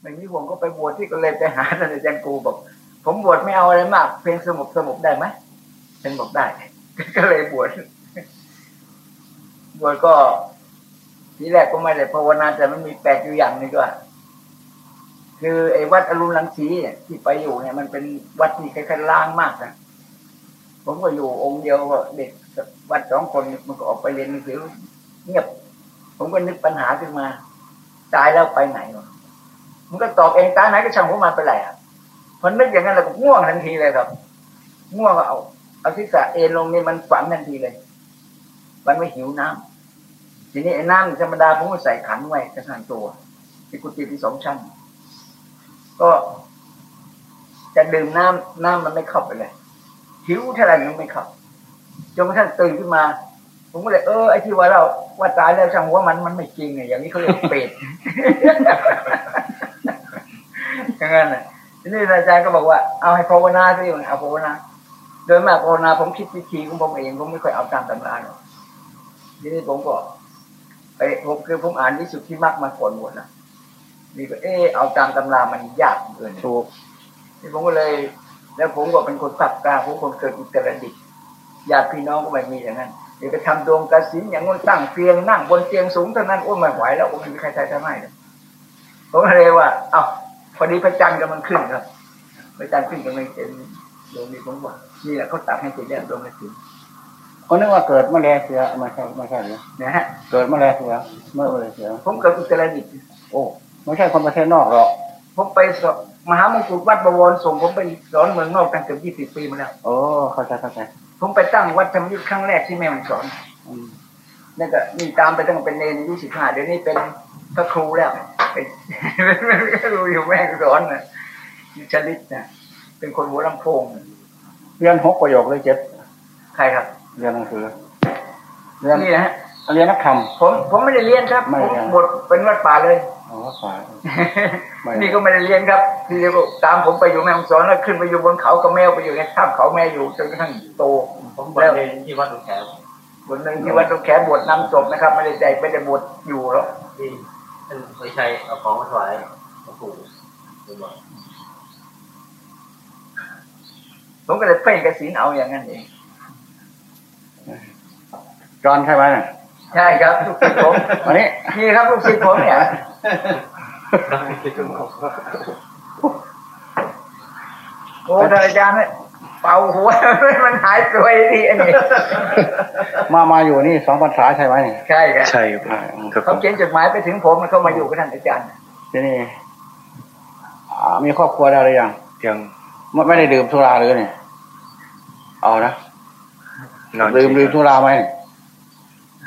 ไม่มีห่วงก็ไปบวชที่ก็เลยไปหาท่านอาจารย์กูบอก ผมบวชไม่เอาอะไรมาก เพียงสงบสงบได้ไหมเป็นบอกได้ ก็เลยบวชบวชก็ทีแรกก็ไม่ได้ภาวนาแต่มันมีแปลกอยู่อย่างนึงก็คือไอ้วัดอรุณรังสีที่ไปอยู่เนี่ย มันเป็นวัดที่คล้ายๆล้างมากนะผมก็อยู่องค์เดียวก็เด็กวัดสองคนมันก็ออกไปเรียนหนังสือเงียบ ผมก็นึกปัญหาขึ้นมา ตายแล้วไปไหนวะ มันก็ตอบเองตายไหนก็ช่างผมมาไปไรอะพอนึกอย่างนั้นเราก็ง่วงทันทีเลยครับ ง่วงก็เอาเอาทิศะเอ็นลงนี่มันฝันทันทีเลย มันไม่หิวน้ำทีนี้ไอ้น้ำธรรมดาผมก็ใส่ขันไว้กระทางตัวที่กุฏิที่สองชั้นก็จะดื่มน้ำน้ำมันไม่เข้าไปเลย หิวเท่าไหร่มันไม่เข้าจนกระทั่งตื่นขึ้นมา ผมก็เลยเออไอ้ที่ว่าเราว่าตายแล้วช่างว่ามันมันไม่จริงไงอย่างนี้เขาเรียกเปรต อย่างนั้นน่ะทีนี้อาจารย์ก็บอกว่าเอาให้ภาวนาสิเอาภาวนาโดยมากภาวนาผมคิดวิธีของผมเองผมไม่ค่อยเอาตามตำราหรอกทีนี้ผมก็ไปผมคือผมอ่านวิสุทธิมรรคมาก่อนหมดนะนี่ก็เออเอาตามตำรามันยากเกินถูกนี่ผมก็เลย แล้วผมก็เป็นคนปักกลางผมคนเกิดอุตรดิตถ์ญาติพี่น้องก็ไม่มีอย่างนั้นเดี๋ยวไปทำดวงกระสินอย่างนู้นตั้งเตียงนั่งบนเตียงสูงเท่านั้นโอ้ยไม่ไหวแล้วโอ้ยไม่มีใครใช้ทำให้เลยผมก็เลยว่า เอ้า พอดีพระจันทร์กำลังขึ้นครับพระจันทร์ขึ้นกำลังเป็นดวงนี้ผมว่านี่แหละเขาตัดให้ติดแล้วดวงกระสินคนนึกว่าเกิดมาแลเสือไม่ใช่ไม่ใช่หรือนะฮะเกิดมาแลเสือเมื่อแลเสือผมเกิดอุตรดิตถ์โอ้ไม่ใช่คนประเทศนอกหรอกผมไปสอบมหามงกุฎวัดบวรส่งผมไปสอนเมืองนอกตั้งเกือบยี่สิบปีมาแล้วโอ้เข้าใจเข้าใจผมไปตั้งวัดธรรมยุทธ์ครั้งแรกที่แม่มันสอนอืมนั่นก็นี่ตามไปตั้งแต่เป็นเนรอายุสิบห้าเดี๋ยวนี้เป็นพระครูแล้ว เป็นพระครูอยู่แม่งสอนนะอยู่ชลิตนะเป็นคนหัวลำโพงเรียนหกประโยคเลยเจ็ดใครครับ เรียนหนังสือเรียนนี่นะฮะเรียนนักธรรมผมผมไม่ได้เรียนครับไม่ผมเรียนบทเป็นวัดป่าเลยอ๋อขวาไม่นี่ก็ไม่ได้เรียนครับทีเดียวก็ตามผมไปอยู่แม่ฮ่องสอนแล้วขึ้นไปอยู่บนเขากับแมวไปอยู่ในถ้ำเขาแม่อยู่จนกระทั่งโตผมบวชเรียนที่วัดหลวงแขมบทหนึ่งที่วัดตรงแขบวชนำศพนะครับ ไม่ได้ใจไม่ได้บวชอยู่หรอก ที่ท่านสุริชัยเอาของมาถวายหลวงปู่ผมบอกผมก็เลยเพ่งกระสินเอาอย่างนั้นเองจอนใช่ไหมเนี่ยใช่ครับลูกศิษย์ผมอันนี้นี่ครับลูกศิษย์ผมเนี่ยโอ้ท่านอาจารย์เนี่ย เป่าหัวมันหายตัวทีอันนี้มามาอยู่นี่สองพรรษาใช่ไหมเนี่ยใช่ครับใช่ครับครับผเขามเขียนจดหมายไปถึงผมแล้วเขามาอยู่กับท่านอาจารย์ทีนี่อ่ามีครอบครัวได้หรือยังยังไม่ไม่ได้ดื่มสุราหรือเนี่ยเอานะนอนดื่มดื่มสุราไหม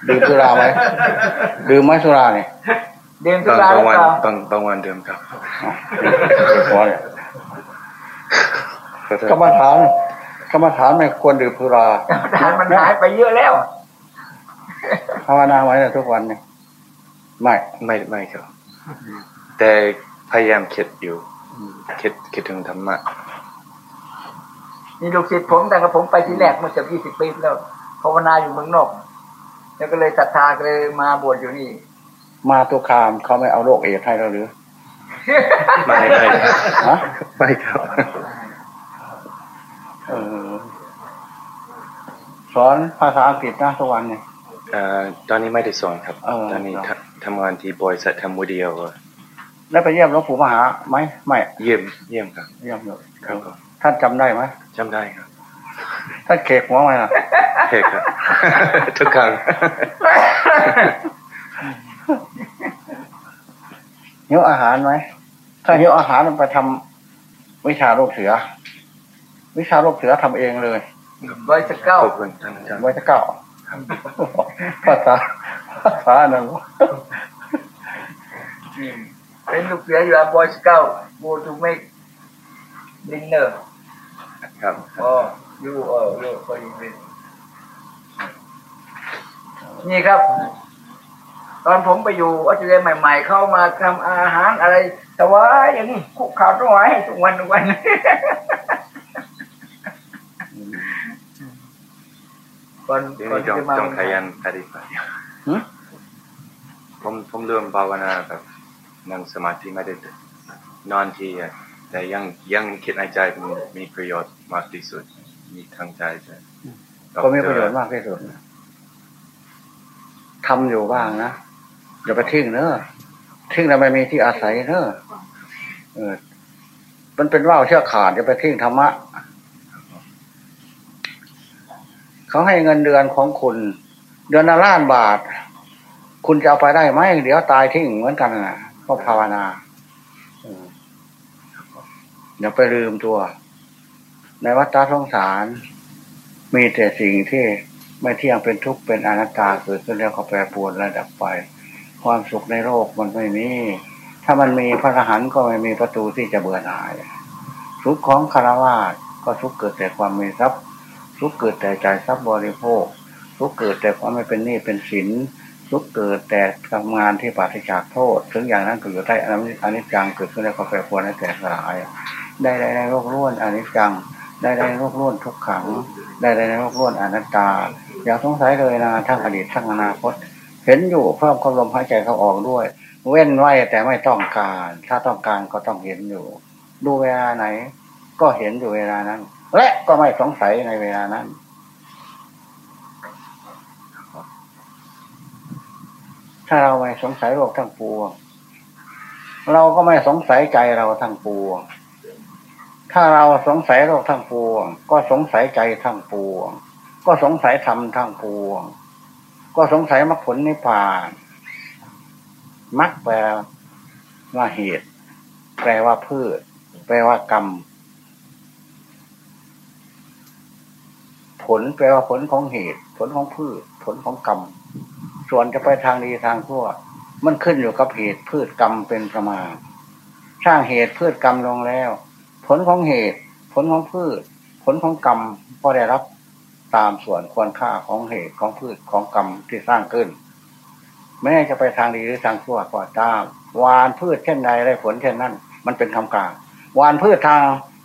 ดื่มสุราไหมดื่มไหมสุราเนี่ยเดินบาสุงราบางหรือวันเปล่าบางบางวันเดิมครับอะหัวเนี่ย ขอโทษกรรมฐานกรรมฐานไม่ควรดื่มสุราทานมันหายไปเยอะแล้วภาวนาไว้ทุกวันเนี่ยไม่ไม่ไม่ครับ แต่พยายามคิดอยู่คิดคิดถึงธรรมะนี่ลูกศิษย์ผมแต่กับผมไปที่แรกเมื่อเกือบยี่สิบปีแล้วภาวนาอยู่เมืองนอก แล้วก็เลยศรัทธาก็เลยมาบวชอยู่นี่ มาตุคามเขาไม่เอาโรคเอดส์ให้เราหรือ ไม่ไม่ฮะไม่ครับ เออ สอนภาษาอังกฤษนะทุกวันเนี่ยเอ่อตอนนี้ไม่ได้สอนครับเออตอนนี้ทำทำงานที่บริษัททำโมเดลได้ไปเยี่ยมหลวงปู่มหาไหมไม่ เยี่ยมเยี่ยมครับ เยี่ยมอยู่ครับผมท่านจำได้ไหมจำได้ครับท่านเขกหัวไหมล่ะเฮ้ครับทุกครั้งหิวอาหารไหมถ้าหิวอาหารมันไปทำวิชาโรคเสือ วิชาโรคเสือทำเองเลยบอยสเก้าขอบคุณท่านอาจารย์ไว้จะเก้าภาษาภาษาหนึ่งเป็นลูกเสืออยู่อะบอยสเก้าบูทูเมกดินเนอร์ครับอ๋ออยู่เอออยู่คอยเป็นนี่ครับ ตอนผมไปอยู่ออสเตรเลียใหม่ ๆ เข้ามาทำอาหารอะไร แต่ว่าอย่างนี้คุกข่าวต้องไว้ทุกวันทุกวัน ก่อนเดี๋ยวก่อนนี้ต้องจะมาต้องขยันปฏิบัติหึผมผมเริ่มภาวนาแบบนั่งสมาธิไม่ได้นอนทีอะแต่ยังยังคิดในใจมันมีประโยชน์มากที่สุด มีทางใจใช่ก็มีประโยชน์มากที่สุดทำอยู่บ้างนะอย่าไปทิ้งเนอะทิ้งแล้วไม่มีที่อาศัยเนอะเออมันเป็นว่าวเชือกขาดอย่าไปทิ้งธรรมะ เขาให้เงินเดือนของคุณ เดือนละล้านบาท คุณจะเอาไปได้ไหมเดี๋ยวตายทิ้งเหมือนกันนะก็ภาวนาอย่าไปลืมตัว ในวัฏสงสาร มีแต่สิ่งที่ไม่เที่ยงเป็นทุกข์เป็นอนัตตาเกิดขึ้นแล้วก็แปรปรวนระดับไป ความสุขในโลกมันไม่มีถ้ามันมีพระอรหันต์ก็ไม่มีประตูที่จะเบื่อหน่ายสุขของคารวะก็สุขเกิดแต่ความมีทรัพย์ สุขเกิดแต่ใจทรัพย์บริโภคสุขเกิดแต่ความไม่เป็นหนี้เป็นสินสุขเกิดแต่ทำงานที่ปราศจากโทษ ถึงอย่างนั้นก็อยู่ใต้อนิจจังเกิดขึ้นแล้วก็แปรปรวนให้แตกสลาย ได้ได้ในโลกล้วนอนิจจัง ได้ได้ในโลกล้วนทุกขัง ได้ได้ในโลกล้วนอนัตตา อย่าสงสัยเลยนะทั้งอดีตทั้งอนาคต เห็นอยู่เพิ่มความลมหายใจเขาออกด้วย เว้นไว้แต่ไม่ต้องการ ถ้าต้องการก็ต้องเห็นอยู่ ดูเวลาไหน ก็เห็นอยู่เวลานั้น และก็ไม่สงสัยในเวลานั้น ถ้าเราไม่สงสัยโลกทั้งปวง เราก็ไม่สงสัยใจเราทั้งปวง ถ้าเราสงสัยโลกทั้งปวง ก็สงสัยใจทั้งปวง ก็สงสัยธรรมทั้งปวง ก็สงสัยมรรคผลนิพพานมรรคแปลว่าเหตุ แปลว่าพืช แปลว่ากรรม ผลแปลว่าผลของเหตุ ผลของพืช ผลของกรรม ส่วนจะไปทางดีทางชั่ว มันขึ้นอยู่กับเหตุพืชกรรมเป็นประมาณ สร้างเหตุพืชกรรมลงแล้ว ผลของเหตุ ผลของพืช ผลของกรรมก็ได้รับตามส่วนควรค่าของเหตุของพืชของกรรมที่สร้างขึ้น แม้จะไปทางดีหรือทางชั่วก็ตามวานพืชเช่นใดได้ผลเช่นนั้น มันเป็นคำกลางวานพืชทาง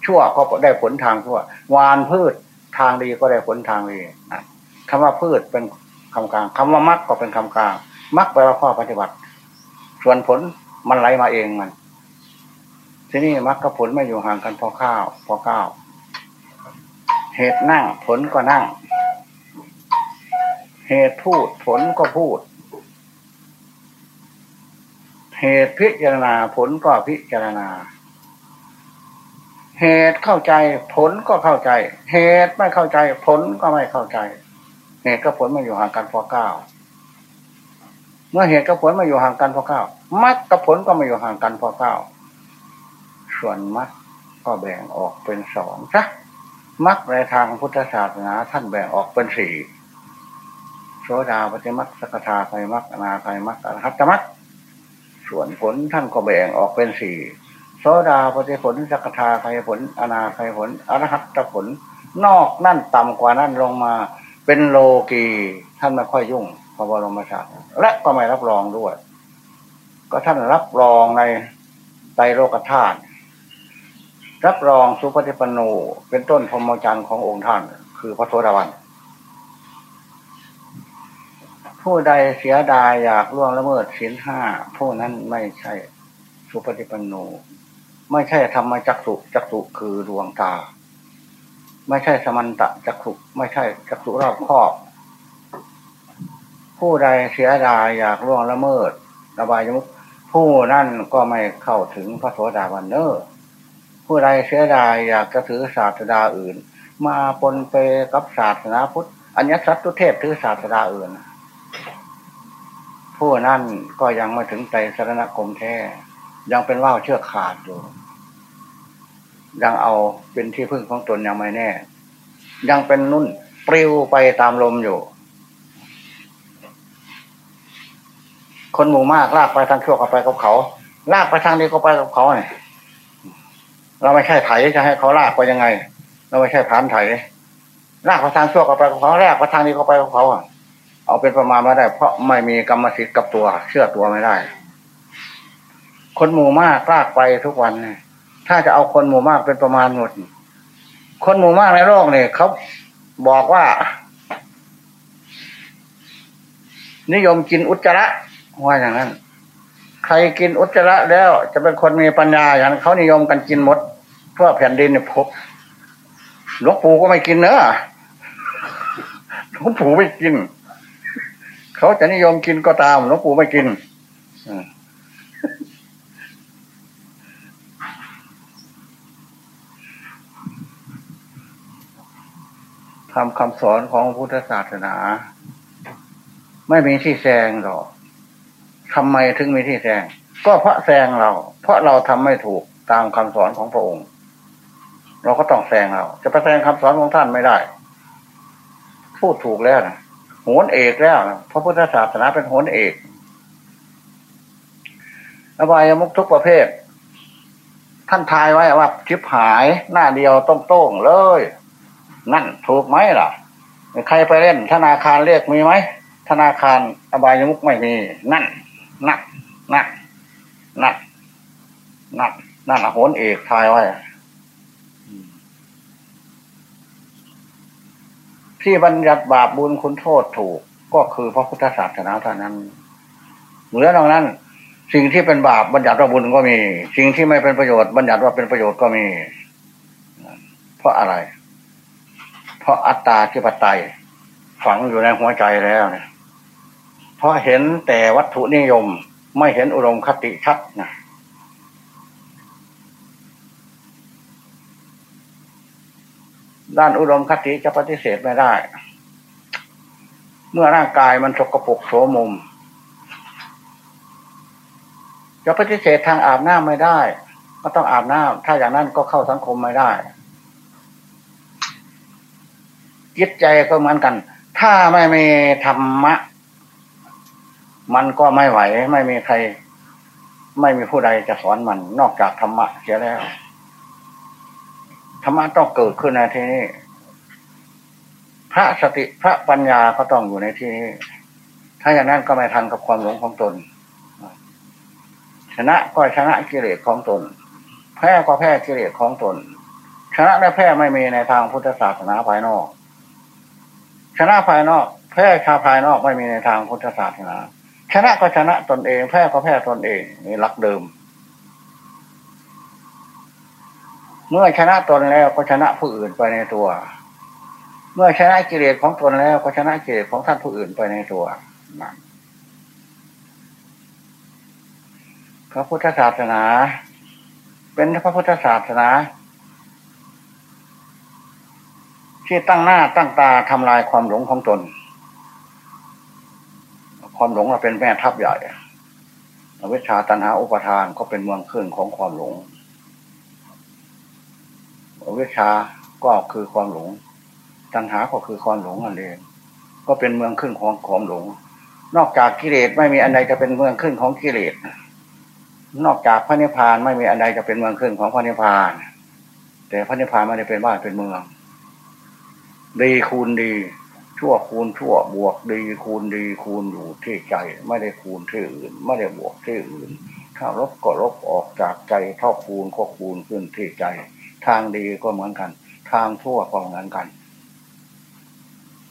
ชั่วก็ได้ผลทางชั่ววานพืช ทางดีก็ได้ผลทางดีนะคำว่าพืชเป็นคำกลางคำว่ามักก็เป็นคำกลางมักแปลว่าข้อปฏิบัติ ส่วนผลมันไหลมาเองมัน ที่นี่มักกับผลไม่อยู่ห่างกันพอข้าว พอข้าวเหตุนั่งผลก็นั่ง เหตุพูดผลก็พูด เหตุพิจารณาผลก็พิจารณา เหตุเข้าใจผลก็เข้าใจ เหตุไม่เข้าใจผลก็ไม่เข้าใจ เหตุกับผลมาอยู่ห่างกันพอเก้าเมื่อเหตุกับผลมาอยู่ห่างกันพอเก้ามัดกับผลก็มาอยู่ห่างกันพอเก้าส่วนมัดก็แบ่งออกเป็นสองซะมัดในทางพุทธศาสนาท่านแบ่งออกเป็นสี่โสดาปฏิมักสกทาไคมักอนาไคมักอรหัตมักส่วนผลท่านก็แบ่งออกเป็นสี่ โสดาปฏิผลสกทาไคผล อนาไคผลอรหัตผล นอกนั่นต่ำกว่านั่นลงมา เป็นโลกีท่านไม่ค่อยยุ่งพระบรมศาสดาและก็ไม่รับรองด้วย ก็ท่านรับรองในไตรโลกธาตุรับรองสุปฏิปันโนเป็นต้นพรหมจรรย์ขององค์ท่าน คือพระโสดาบันผู้ใดเสียดายอยากล่วงละเมิดศีลห้าผู้นั้นไม่ใช่สุปฏิปันโน ไม่ใช่ธรรมจักสุจักสุคือดวงตา ไม่ใช่สมันตะจักสุไม่ใช่จักสุรอบครอบ ผู้ใดเสียดายอยากล่วงละเมิดระบายยมุขผู้นั่นก็ไม่เข้าถึงพระโสดาบันเนอร์ผู้ใดเสียดายอยากจะถือศาสดาอื่น มาปนเปกับศาสนาพุทธอัญญสัตตุเทพถือศาสดาอื่น ผู้นั่นก็ยังไม่ถึงใจสรณคมแท้ ยังเป็นว่าวเชือกขาดอยู่ยังเอาเป็นที่พึ่งของตนยังไม่แน่ ยังเป็นนุ่นปลิวไปตามลมอยู่ คนหมู่มากลากไปทางชั่วก็ไปกับเขา ลากไปทางนี้ก็ไปกับเขาเนี่ยเราไม่ใช่ไถจะให้เขาลากไปยังไง เราไม่ใช่ผานไถลากไปทางชั่วก็ไปกับเขาลากไปทางนี้ก็ไปกับเขาเอาเป็นประมาณไม่ได้ เพราะไม่มีกรรมสิทธิ์กับตัว เชื่อตัวไม่ได้ คนหมู่มากลากไปทุกวันเนี่ยถ้าจะเอาคนหมู่มากเป็นประมาณหมด คนหมู่มากในโลกเนี่ยเขาบอกว่า นิยมกินอุจจาระว่าอย่างนั้น ใครกินอุจจาระแล้วจะเป็นคนมีปัญญาอย่างเขานิยมกันกินหมดเพื่อแผ่นดินเนี่ยพบหลวงปู่ก็ไม่กินเนอะหลวงปู่ไม่กิน เขาจะนิยมกินก็ตามหลวงปู่ไม่กิน ทำคำสอนของพุทธศาสนา ไม่มีที่แซงหรอกทำไมถึงมีที่แซงก็เพราะแซงเรา เพราะเราทำไม่ถูกตามคำสอนของพระองค์ เราก็ต้องแซงเรา จะไปแซงคำสอนของท่านไม่ได้ พูดถูกแล้วนะโหนเอกแล้วนะพระพุทธศาสนาเป็นโหนเอกอบายมุกทุกประเภท ท่านทายไว้ว่าชิบหายหน้าเดียวต้องโต้งเลย นั่นถูกไหมล่ะ ใครไปเล่น ธนาคารเรียกมีไหมธนาคารอบายมุกไม่มี นั่นนั่นนั่นนั่นนั่นนั่นโหนเอกทายไว้ที่บัญญัติบาปบุญคุณโทษถูก ก็คือพระพุทธศาสนาเท่านั้นเหมือนตรงนั้น สิ่งที่เป็นบาปบัญญัติว่าบุญก็มี สิ่งที่ไม่เป็นประโยชน์บัญญัติว่าเป็นประโยชน์ก็มี เพราะอะไร ราะอัตตาที่ปไตย ฝังอยู่ในหัวใจแล้วเนี่ยเพราะเห็นแต่วัตถุนิยมไม่เห็นอุดมคติชัดนะด้านอุดมคติจะปฏิเสธไม่ได้ เมื่อร่างกายมันสกปรกโสมม จะปฏิเสธทางอาบน้ำไม่ได้ ก็ต้องอาบน้ำถ้าอย่างนั้นก็เข้าสังคมไม่ได้ จิตใจก็เหมือนกัน ถ้าไม่มีธรรมะ มันก็ไม่ไหว ไม่มีใคร ไม่มีผู้ใดจะสอนมันนอกจากธรรมะเสียแล้วธรรมะต้องเกิดขึ้นในที่นี้พระสติพระปัญญาก็ต้องอยู่ในที่นี้ ถ้าอย่างนั้นก็ไม่ทันกับความหลงของตน ชนะก็ชนะกิเลสของตน แพ้ก็แพ้กิเลสของตน ชนะและแพ้ไม่มีในทางพุทธศาสนาภายนอก ชนะภายนอก แพ้ชาภายนอกไม่มีในทางพุทธศาสนาชนะก็ชนะตนเอง แพ้ก็แพ้ตนเองนี่หลักเดิม เมื่อชนะตนแล้วก็ชนะผู้อื่นไปในตัว เมื่อชนะกิเลสของตนแล้วก็ชนะกิเลสของท่านผู้อื่นไปในตัวพระพุทธศาสนา เป็นพระพุทธศาสนา ที่ตั้งหน้าตั้งตาทำลายความหลงของตน ความหลงเราเป็นแม่ทัพใหญ่อวิชชาตันหาอุปทานก็เป็นเมืองขึ้นของความหลงวิชาก็คือความหลง ตัณหาก็คือความหลงนั่นเองก็เป็นเมืองขึ้นของความหลง นอกจากกิเลสไม่มีอันใดจะเป็นเมืองขึ้นของกิเลส นอกจากพระนิพพานไม่มีอันใดจะเป็นเมืองขึ้นของพระนิพพาน แต่พระนิพพานไม่ได้เป็นบ้านเป็นเมือง ดีคูณดี ชั่วคูณชั่วบวกดีคูณดีคูณอยู่ที่ใจ ไม่ได้คูณที่อื่น ไม่ได้บวกที่อื่น ถ้าลบก็ลบออกจากใจเท่าคูณก็คูณขึ้นที่ใจ ทางดีก็เหมือนกัน ทางทั่วก็เหมือนกัน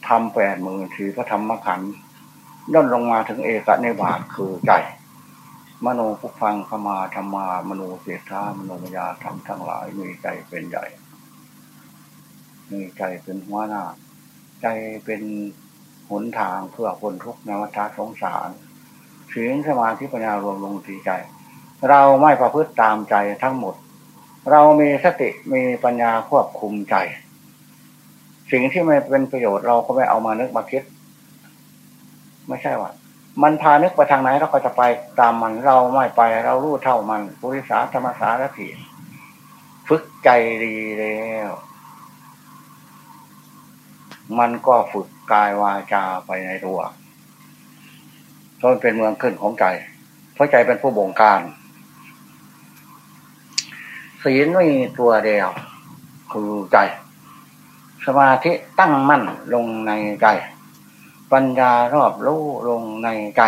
ทำแปดมือถือพระธรรมขันย่นลงมาถึงเอกในบาทคือใจมโนภุฟังขมาธรรมามโนเสธามโนมยาธรรมทั้งหลายมีใจเป็นใหญ่ มีใจเป็นหัวหน้า ใจเป็นหนทางเพื่อคนทุกนวัฏสงสารศีลสมาธิปัญญารวมลงที่ใจ เราไม่ประพฤติตามใจทั้งหมด เรามีสติมีปัญญาควบคุมใจ สิ่งที่ไม่เป็นประโยชน์เราก็ไม่เอามานึกมาคิด ไม่ใช่ว่ามันพานึกไปทางไหนเราก็จะไปตามมันเราไม่ไป เรารู้เท่ามันปุริสาธรรมสารถีฝึกใจดีแล้ว มันก็ฝึกกายวาจาไปในตัวจนเป็นเมืองขึ้นของใจ เพราะใจเป็นผู้บงการศีลมีตัวเดียว คือใจ สมาธิตั้งมั่นลงในใจ ปัญญารอบรู้ลงในใจ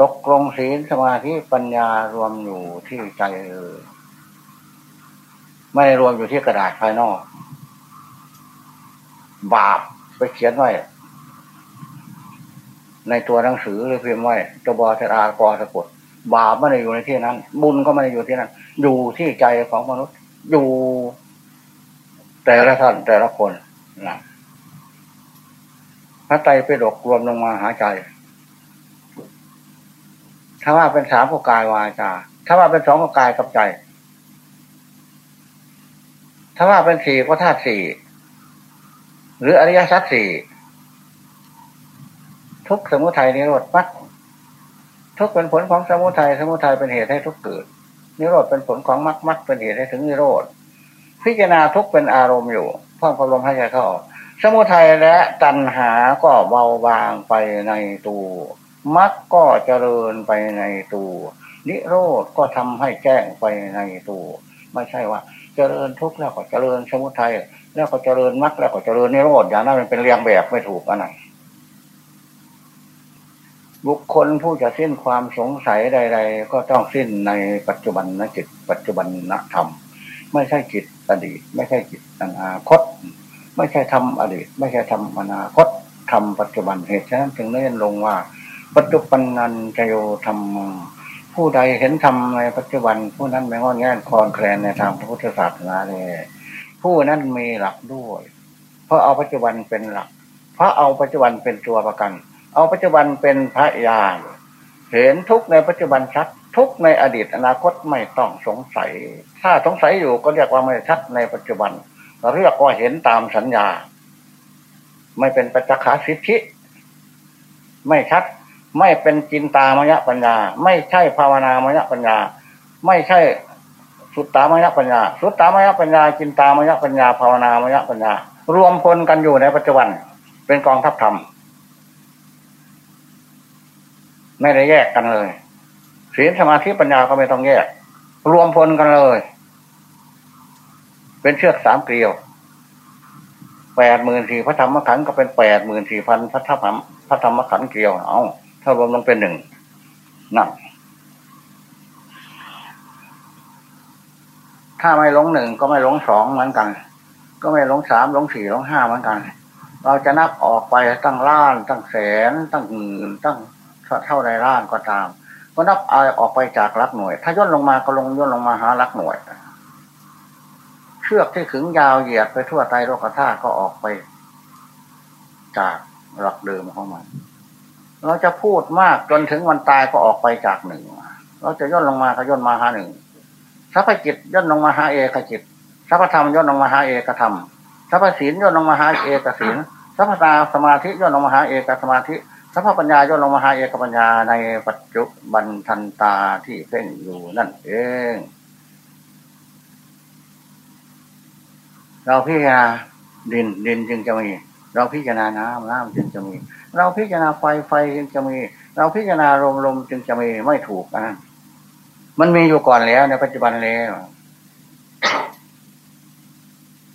ตกลงศีลสมาธิปัญญารวมอยู่ที่ใจเลยไม่ได้รวมอยู่ที่กระดาษภายนอก บาปไปเขียนไว้ ในตัวหนังสือหรือพิมพ์ไว้ตัวบอชรากอสะกดบาปไม่ได้อยู่ในที่นั้น บุญก็ไม่ได้อยู่ที่นั้น อยู่ที่ใจของมนุษย์ อยู่ แต่ละท่านแต่ละคนนะพระไตรปิฎกรวมลงมาหาใจ ถ้าว่าเป็นสามก็กายวาจา ถ้าว่าเป็นสองก็กายกับใจ ถ้าว่าเป็นสี่ก็ธาตุสี่ หรืออริยสัจสี่ทุกสมุทัยนิโรธมักทุกเป็นผลของสมุทัยสมุทัยเป็นเหตุให้ทุกเกิด นิโรธเป็นผลของมรรคมรรคเป็นเหตุให้ถึงนิโรธพิจารณาทุกเป็นอารมณ์อยู่พ่อพลมให้ใจเข้าออกสมุทัยและตัณหาก็เบาบางไปในตัวมรรคก็เจริญไปในตัวนิโรธก็ทำให้แจ้งไปในตัวไม่ใช่ว่า เจริญทุกข์แล้วก็เจริญสมุทัยแล้วก็เจริญมรรคแล้วก็เจริญนิโรธอย่างนั้นมันเป็นเรียงแบบไม่ถูกอันไหนบุคคลผู้จะสิ้นความสงสัยใด ๆ ก็ต้องสิ้นในปัจจุบันนจิต ปัจจุบันนธรรม ไม่ใช่จิตอดีต ไม่ใช่จิตอนาคต ไม่ใช่ทำอดีต ไม่ใช่ทำอนาคตทำปัจจุบันเหตุฉะนั้นจึงเน้นลงว่า ปัจจุบันนันจโยธรรม ผู้ใดเห็นธรรมในปัจจุบัน ผู้นั้นไม่งอนแง่นคลอนแคลนในทางพระพุทธศาสนาเลยผู้นั้นมีหลักด้วย เพราะเอาปัจจุบันเป็นหลัก เพราะเอาปัจจุบันเป็นตัวประกัน เอาปัจจุบันเป็นพระยานเห็นทุกในปัจจุบันชัด ทุกในอดีตอนาคตไม่ต้องสงสัย ถ้าสงสัยอยู่ก็เรียกว่าไม่ชัดในปัจจุบันเราเรียกว่าเห็นตามสัญญา ไม่เป็นปัจจคาสิทธิ ไม่ชัด ไม่เป็นจินตามยปัญญา ไม่ใช่ภาวนามยปัญญา ไม่ใช่สุตตามยปัญญา สุตตามยปัญญาจินตามยปัญญาภาวนามยปัญญา รวมพลกันอยู่ในปัจจุบัน เป็นกองทัพธรรมไม่ได้แยกกันเลยศีลสมาธิปัญญาก็ไม่ต้องแยก รวมพลกันเลย เป็นเชือกสามเกลียวแปดหมื่นสี่พระธรรมขันธ์ก็เป็นแปดหมื่นสี่พันพระธรรมพระธรรมขันธ์เกลียวเอา ถ้ารวมลงเป็นหนึ่งนั่นถ้าไม่ลงหนึ่งก็ไม่ลงสองเหมือนกัน ก็ไม่ลงสามลงสี่ลงห้าเหมือนกัน เราจะนับออกไปตั้งล้าน ตั้งแสน ตั้งหมื่นตั้งเท่าใดร่างก็ตาม ก็นับเอาออกไปจากลักหน่วย ถ้าย่นลงมาก็ลงย่นลงมาหาลักหน่วย เชือกที่ขึงยาวเหยียดไปทั่วไตโลกธาตุก็ออกไป จากหลักเดิมของมัน เราจะพูดมากจนถึงวันตายก็ออกไปจากหนึ่ง เราจะย่นลงมาก็ย่นมาหาหนึ่งสัพพจิตย่นลงมาหาเอกจิตสัพพธรรมย่นลงมาหาเอกธรรมสัพพศีลย่นลงมาหาเอกศีลสัพพตาสมาธิย่นลงมาหาเอกสมาธิสัพพปัญญาย่นลงมาหาเอกปัญญาในปัจจุบันทันตาที่เพ่งอยู่นั่นเอง เราพิจารณาดินดินจึงจะมี เราพิจารณาน้ำน้ำจึงจะมี เราพิจารณาไฟไฟจึงจะมี เราพิจารณาลมลมจึงจะมีไม่ถูกนะมันมีอยู่ก่อนแล้วในปัจจุบันแล้ว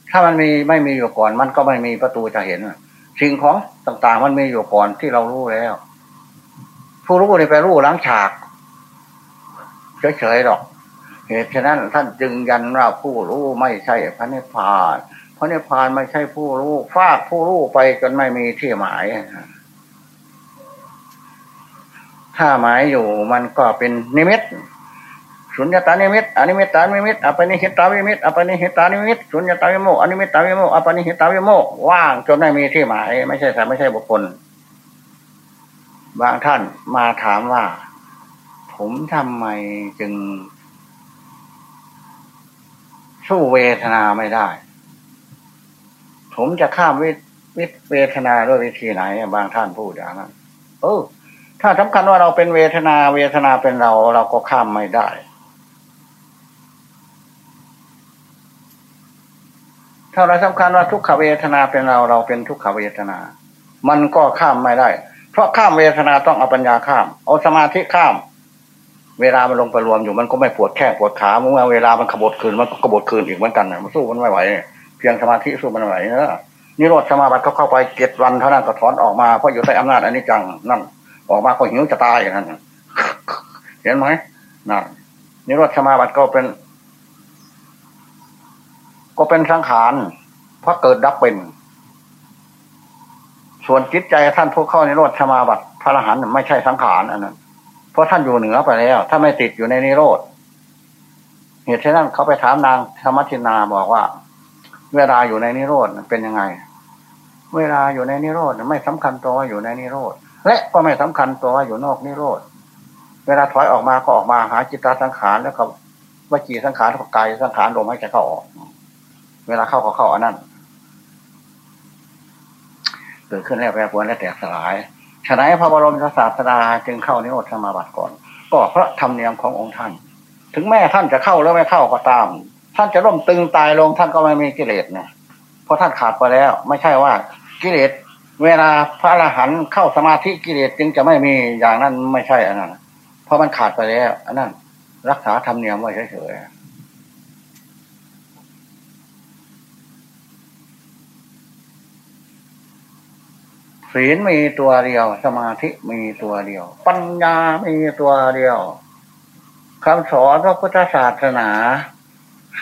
ถ้ามันมีไม่มีอยู่ก่อน มันก็ไม่มีประตูจะเห็นสิ่งของต่าง ๆ มันมีอยู่ก่อนที่เรารู้แล้ว ผู้รู้นี่ไปรู้ล้างฉากเฉยๆหรอก เหตุฉะนั้นท่านจึงยันว่าผู้รู้ไม่ใช่พระนิพพานพระนิพพานไม่ใช่ผู้รู้ฟาดผู้รู้ไปจนไม่มีที่หมาย ถ้าหมายอยู่มันก็เป็นนิมิตสุญญตานิมิตอนิมิตตานิมิตอปนิหิตานิมิตอปนิหิตานิมิตสุญญตาวิโมกข์อนิมิตตาวิโมกข์อปนิหิตาวิโมกข์ว่างจนไม่มีที่หมาย ไม่ใช่แต่ไม่ใช่บุคคล บางท่านมาถามว่า ผมทำไมจึง สู้เวทนาไม่ได้ ผมจะข้ามวิวิเวทนาด้วยวิธีไหน บางท่านพูดอย่างนั้นเออ ถ้าสำคัญว่าเราเป็นเวทนา เวทนาเป็นเรา เราก็ข้ามไม่ได้ ถ้าเราสำคัญว่าทุกขเวทนาเป็นเรา เราเป็นทุกขเวทนา มันก็ข้ามไม่ได้ เพราะข้ามเวทนาต้องเอาปัญญาข้าม เอาสมาธิข้าม เวลามันลงไปรวมอยู่มันก็ไม่ปวดแค่ปวดขาเมื่อเวลามันขบดคืนมันก็ขบดคืนอีกเหมือนกันมันสู้มันไม่ไหวเพียงสมาธิสู้มันไม่ไหวเนอะนิโรธสมาบัติเขาเข้าไปเจ็ดวันเท่านั้นก็ถอนออกมาเพราะอยู่ใต้อำนาจอันนี้จังนั่น ออกมาก็หิวจะตายอย่างนั้นเห็นไหมนั่นนิโรธสมาบัติก็เป็น ก็เป็นสังขารเพราะเกิดดับเป็น ส่วนจิตใจท่านผู้เข้าในโลดสมาบัติพระอรหันต์ไม่ใช่สังขารอันนั้นเพราะท่านอยู่เหนือไปแล้วท่าไม่ติดอยู่ในนิโรธเหตุฉะนั้นเขาไปถามนางธรรมทินาบอกว่า เวลาอยู่ในนิโรธเป็นยังไง เวลาอยู่ในนิโรธไม่สำคัญตัวว่าอยู่ในนิโรธ และก็ไม่สำคัญตัวว่าอยู่นอกนิโรธเวลาถอยออกมาก็ออกมาหาจิตตาสังขารแล้วก็วจีสังขารกับกายสังขารลมให้ใจเข้าออก เวลาเข้าก็เข้าอันนั้นเกิดขึ้นแล้วแปรปรวนและแตกสลายฉะนั้นพระบรมศาสดาจึงเข้านิโรธสมาบัติก่อน ก็เพราะธรรมเนียมขององค์ท่าน ถึงแม้ท่านจะเข้าหรือไม่เข้าก็ตาม ท่านจะร่มตึงตายลงท่านก็ไม่มีกิเลสเนี่ยเพราะท่านขาดไปแล้ว ไม่ใช่ว่ากิเลส เวลาพระอรหันต์เข้าสมาธิกิเลสจึงจะไม่มีอย่างนั้นไม่ใช่อันนั้นเพราะมันขาดไปแล้วอันนั้นรักษาธรรมเนียมไว้เฉยๆศีลมีตัวเดียว สมาธิมีตัวเดียว ปัญญามีตัวเดียวคำสอนพระพุทธศาสนา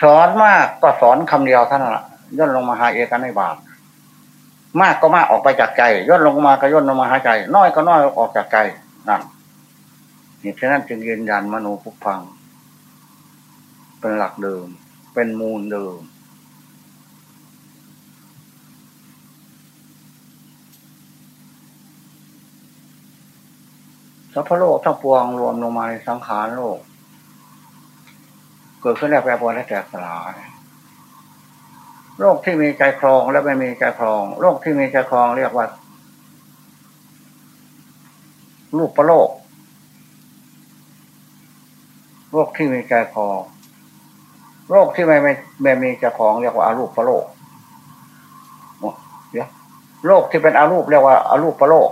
สอนมากก็สอนคำเดียวเท่านั้นละย่นลงมาหาเอกันในบาป มากก็มากออกไปจากใจย่นลงมาก็ย่นลงมาหาใจ น้อยก็น้อยออกจากใจนั่นเหตุฉะนั้นจึงยืนยันมโนภุพัง เป็นหลักเดิม เป็นมูลเดิม สัพพโลกทั้งปวงรวมลงมาในสังขารโลก เกิดขึ้นแล้วแปรปรวนและแตกสลาย โลกที่มีใจครองและไม่มีใจครองโลกที่มีใจครองเรียกว่ารูปประโลกโลกที่มีใจครองโลกที่ไม่ไม่ไม่มีใจครองเรียกว่าอารูปประโลกเดี๋ยวโลกที่เป็นอารูปเรียกว่าอารูปประโลก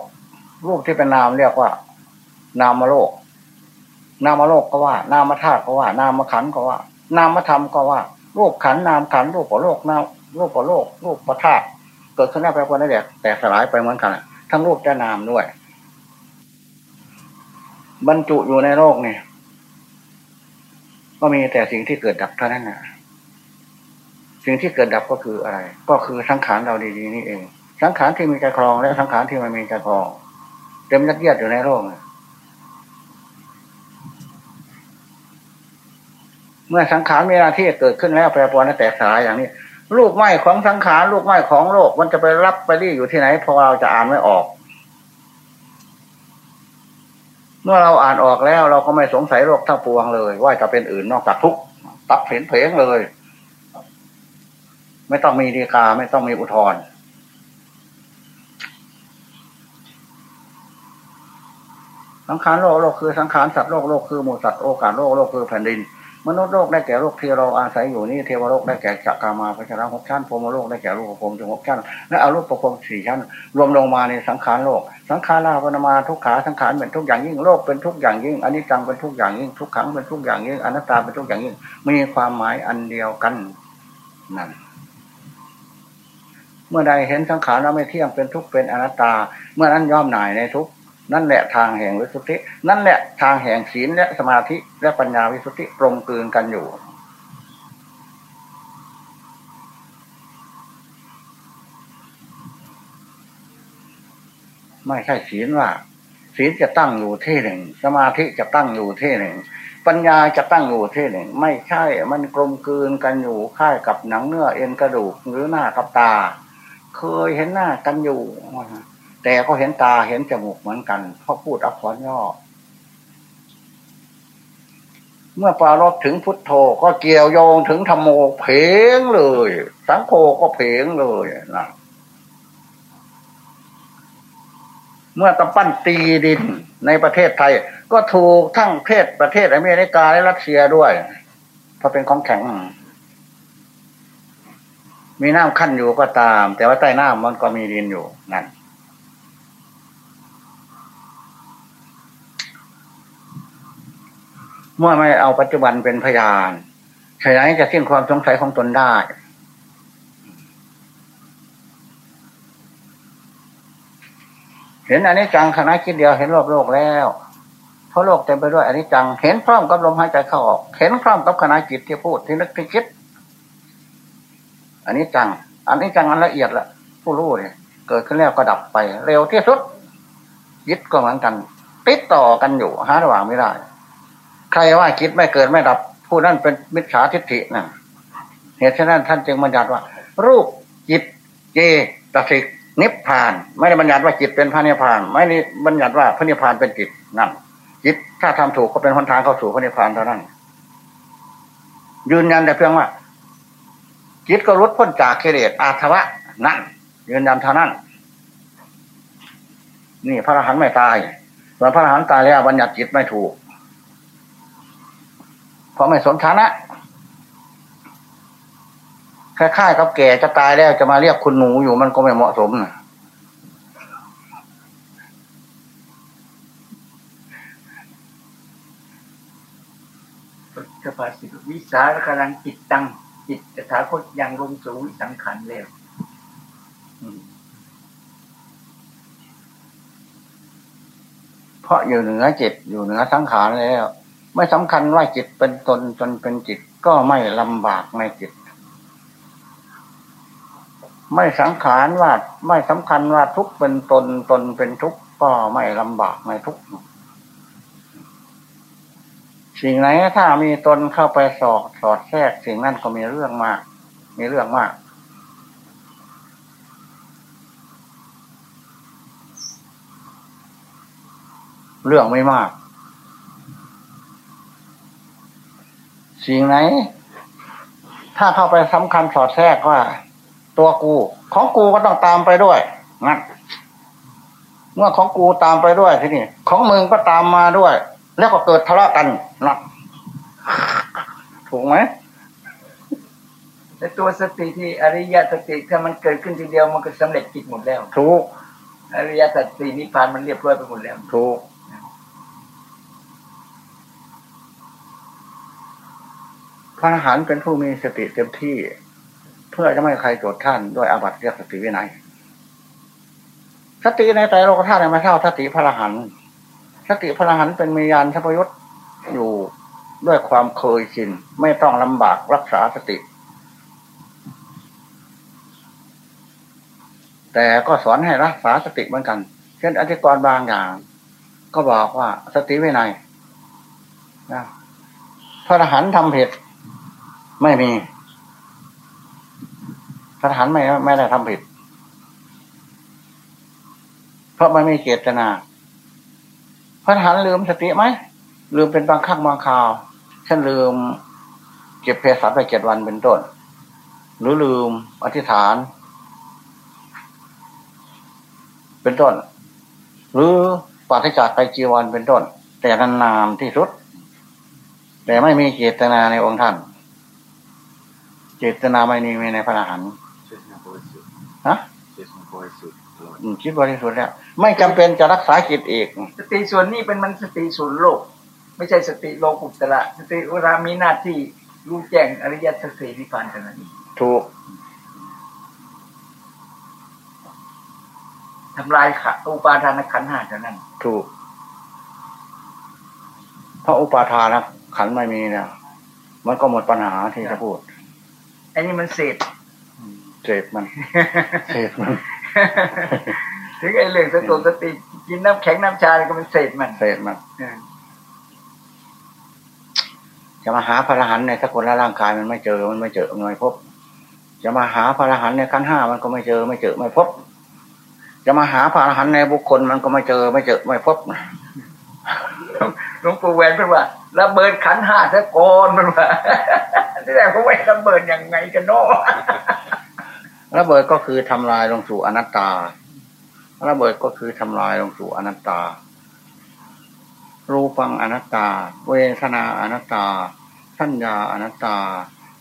รูปที่เป็นนามเรียกว่า นามโลกนามโลกก็ว่า นามธาตุก็ว่า นามขันก็ว่า นามธรรมก็ว่า รูปขันนามขันรูปประโลกนามรูปประโลกรูปประธาตเกิดขึ้นได้ไปคนนั้นแหละแต่สลายไปเหมือนกันทั้งรูปและนามด้วย บรรจุอยู่ในโลกเนี่ยก็มีแต่สิ่งที่เกิดดับเท่านั้นนะสิ่งที่เกิดดับก็คืออะไร ก็คือสังขารเราดีๆนี่เอง สังขารที่มีใจครองและสังขารที่ไม่มีใจครอง เต็มยัดเยียดอยู่ในโลก เมื่อสังขารมีหน้าที่เกิดขึ้นแล้วแปรปรวนและแตกสลายอย่างนี้ลูกไม้ของสังขารลูกไม้ของโลก มันจะไปรับไปรีอยู่ที่ไหนพอเราจะอ่านไม่ออก เมื่อเราอ่านออกแล้ว เราก็ไม่สงสัยโลกทั้งปวงเลย ว่าจะเป็นอื่นนอกจากทุกตัดเห็นเพลงเลย ไม่ต้องมีดีกาไม่ต้องมีอุทธรสังขารโลกโลกคือสังขารสัตว์โลกโลกคือหมูสัตว์โอกาสโลกโลกคือแผ่นดิน มนุษย์โลกได้แก่โลกที่เราอาศัยอยู่นี่เทวโลกได้แก่จักรามาพัชระหกชั้นพรมโลกได้แก่รูปภพถึงหกชั้นและอารูปภพสี่ชั้น รวมลงมาในสังขารโลก สังขาราปนมาทุกขาสังขารเป็นทุกอย่างยิ่งโลกเป็นทุกอย่างยิ่งอนนี้จังเป็นทุกอย่างยิ่งทุกขังเป็นทุกอย่างยิ่งอนัตตาเป็นทุกอย่างยิ่งมีความหมายอันเดียวกันนั่นเมื่อใดเห็นสังขารแล้วไม่เที่ยงเป็นทุกข์เป็นอนัตตา เมื่อนั้นย่อมหน่ายในทุกข์ นั่นแหละทางแห่งวิสุทธิ นั่นแหละทางแห่งศีลและสมาธิและปัญญาวิสุทธิตรงกลืนกันอยู่ ไม่ใช่ศีลว่าศีลจะตั้งอยู่ที่หนึ่ง สมาธิจะตั้งอยู่ที่หนึ่ง ปัญญาจะตั้งอยู่ที่หนึ่ง ไม่ใช่ มันกลมกลืนกันอยู่ค่ายกับหนังเนื้อเอ็นกระดูกหรือหน้ากับตา เคยเห็นหน้ากันอยู่ แต่ก็เห็นตาเห็นจมูกเหมือนกันเพราะพูดอักษรย่อ เมื่อปารบถึงพุทโธก็เกี่ยวโยงถึงธรรมโมเพงเลย สังโฆก็เพงเลยนะเมื่อตะปั้นตีดินในประเทศไทย ก็ถูกทั้งเพศประเทศอเมริกาและรัสเซียด้วยเพราะเป็นของแข็ง มีน้ำขั้นอยู่ก็ตาม แต่ว่าใต้น้ำมันก็มีดินอยู่นั่น เมื่อไม่เอาปัจจุบันเป็นพยานใครไหนจะสิ้นความสงสัยของตนได้ เห็นอันนี้จังคณะคิดเดียวเห็นรอบโลกแล้วเพราะโลกเต็มไปด้วยอันนี้จัง เห็นพร้อมกับลมหายใจเข้าออก เห็นพร้อมกับคณะจิตที่พูดที่นึกที่คิดอันนี้จัง อันนี้จังอันละเอียดละผู้รู้เนี่ยเกิดขึ้นแล้วก็ดับไป เร็วที่สุดยึดก็เหมือนกัน ติติดต่อกันอยู่หาระหว่างไม่ได้ ใครว่าคิดไม่เกิดไม่ดับ ผู้นั้นเป็นมิจฉาทิฏฐินะเหตุฉะนั้นท่านจึงบัญญัติว่า รูปจิตเจตสิกนิพพาน ไม่ได้บัญญัติว่าจิตเป็นพระนิพพาน ไม่ได้บัญญัติว่าพระนิพพานเป็นจิตนั่นจิตถ้าทำถูกก็เป็นหนทางเข้าสู่พระนิพพานเท่านั้น ยืนยันแต่เพียงว่าจิตก็รุดพ้นจากกิเลสอาทวะนั่นยืนยันเท่านั้น นี่พระอรหันต์ไม่ตายส่วนพระอรหันต์ตายแล้วบัญญัติจิตไม่ถูก เพราะไม่สนฐานะคล้ายๆกับแก่จะตายแล้วจะมาเรียกคุณหนูอยู่มันก็ไม่เหมาะสมนะสภาสิทวิสารกำลังจิตตัง จิตตถาคตยังลงสู่วิสังขารแล้วเพราะอยู่เหนือจิตอยู่เหนือสังขารแล้ว ไม่สำคัญว่าจิตเป็นตนจนเป็นจิตก็ไม่ลำบากในจิต ไม่สังขารว่าไม่สำคัญว่าทุกเป็นตนตนเป็นทุกก็ไม่ลำบากในทุกสิ่งไหนถ้ามีตนเข้าไปสอดสอดแทรกสิ่งนั้นก็มีเรื่องมาก มีเรื่องมากเรื่องไม่มาก สิ่งไหน ถ้าเข้าไปสำคัญสอดแทรกว่า ตัวกู ของกูก็ต้องตามไปด้วยงั้นเมื่อของกูตามไปด้วยทีนี้ของมึงก็ตามมาด้วย แล้วก็เกิดทะเลาะกันนะถูกไหมแต่ตัวสติที่อริยสติถ้ามันเกิดขึ้นทีเดียวมันก็สำเร็จกิจหมดแล้ว ถูก อริยสัจสี่นิพพานมันเรียบร้อยไปหมดแล้ว ถูก พระอรหันต์เป็นผู้มีสติเต็มที่ เพื่อจะไม่ใครโจทย์ท่านด้วยอาบัติเรียกสติวินัยสติในใจโลกธาตุไม่เท่าสติพระอรหันต์สติพระอรหันต์เป็นมียานทัพยศอยู่ด้วยความเคยชิน ไม่ต้องลำบากรักษาสติ แต่ก็สอนให้รักษาสติเหมือนกัน เช่นอธิกรณ์บางอย่าง ก็บอกว่าสติวินัยนะพระอรหันต์ทำผิด ไม่มีพระอรหันไม่ไม่ได้ทำผิด เพราะไม่มีเจตนา พระอรหันลืมสติไหมลืมเป็นบางครั้งบางคราวเช่นลืม เก็บเพศสัตว์ไปเจ็ดวันเป็นต้น หรือลืมอธิษฐาน เป็นต้น หรือปฏิจจ์ไปจีวันเป็นต้น แต่นานๆที่สุด แต่ไม่มีเจตนาในองค์ท่าน เจตนาไม่มีในพระอรหันต์เจตนาบริสุทธิ์ฮะเจตนาบริสุทธิ์ตลอดอืมคิดบริสุทธิ์แล้ว ไม่จำเป็นจะรักษาจิตอีกสติส่วนนี้เป็นมันสติส่วนโลก ไม่ใช่สติโลกุตระสติเวลามีหน้าที่รู้แจ้งอริยสัจสี่นิพพานเท่านั้นเองถูกทำลายขันธ์อุปาทานขันธ์ห้าเท่านั้น ถูกเพราะอุปาทานนะขันธ์ไม่มีเนี่ยมันก็หมดปัญหาที่จะพูด อันนี้มันเศษเสพมันเสพมันถึงไอ้เรื่องสติสติกินน้ำแข็งน้ำชาก็เป็นเศษมันเสพมันเออจะมาหาพระอรหันต์ในสกุลร่างกายมันไม่เจอ มันไม่เจอมันไม่พบ จะมาหาพระอรหันต์ในขันธ์ห้ามันก็ไม่เจอ ไม่เจอไม่พบ จะมาหาพระอรหันต์ในบุคคลมันก็ไม่เจอ ไม่เจอไม่พบ หลวงปู่แหวนเป็นว่าระเบิดขันห้าซะก่อนมันว่าที่แรกเขาไว้ระเบิดยังไงกันเนาะระเบิดก็คือทำลายลงสู่อนัตตา ระเบิดก็คือทำลายลงสู่อนัตตา รูปังอนัตตา เวทนาอนัตตา สัญญาอนัตตา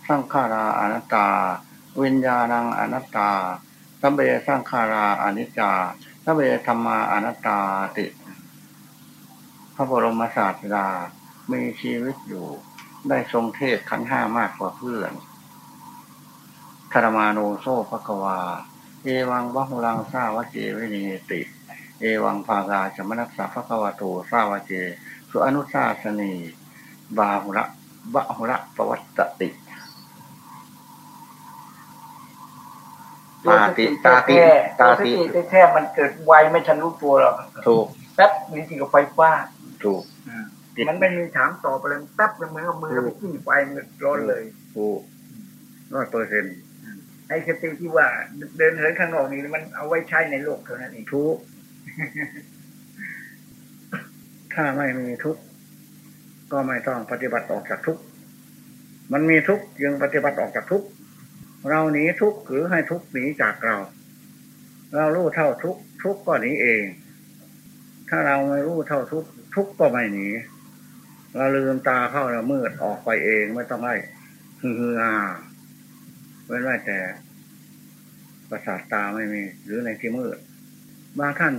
สังขาราอนัตตา วิญญาณังอนัตตาสัมเบสังขาราอนิจจาสัมเบธรรมาอนัตตาติ ระบรมศาสดามีชีวิตอยู่ ได้ทรงเทศขันธ์ห้ามากกว่าเพื่อนธรมาโนโซภควา เอวังวะหุลังสาวเจวินิติ เอวังภากาจมนัสสะภควาโตสาวเจ สุอนุสาสนี บาหุระบะหุระปวัตติตาติตาติตาตาติติแท้ๆมันเกิดไวไม่ทันรู้ตัวหรอกถูกแป๊บนี่ที่กับไฟฟ้า ถูกมันไม่มีถามตอบอะไรแป๊บเลยเหมือนเอามือไปจี้ไฟมันร้อนเลยถูกร้อยเปอร์เซ็นต์ไอ้สติที่ว่าเดินเหินข้างนอกนี่มันเอาไว้ใช้ในโลกเท่านั้นเองทุกข์ถ้าไม่มีทุกข์ก็ไม่ต้องปฏิบัติออกจากทุกข์มันมีทุกข์ยังปฏิบัติออกจากทุกข์เราหนีทุกข์หรือให้ทุกข์หนีจากเรา เรารู้เท่าทุกข์ทุกข์ก็หนีเอง ถ้าเราไม่รู้เท่าทุกข์ ทุกข์ก็ไม่หนีเราลืมตาเข้าแล้วมืดออกไปเองไม่ต้องไล่ฮือฮาเว้นไว้แต่ ประสาทตาไม่มี หรือในที่มืดบางท่าน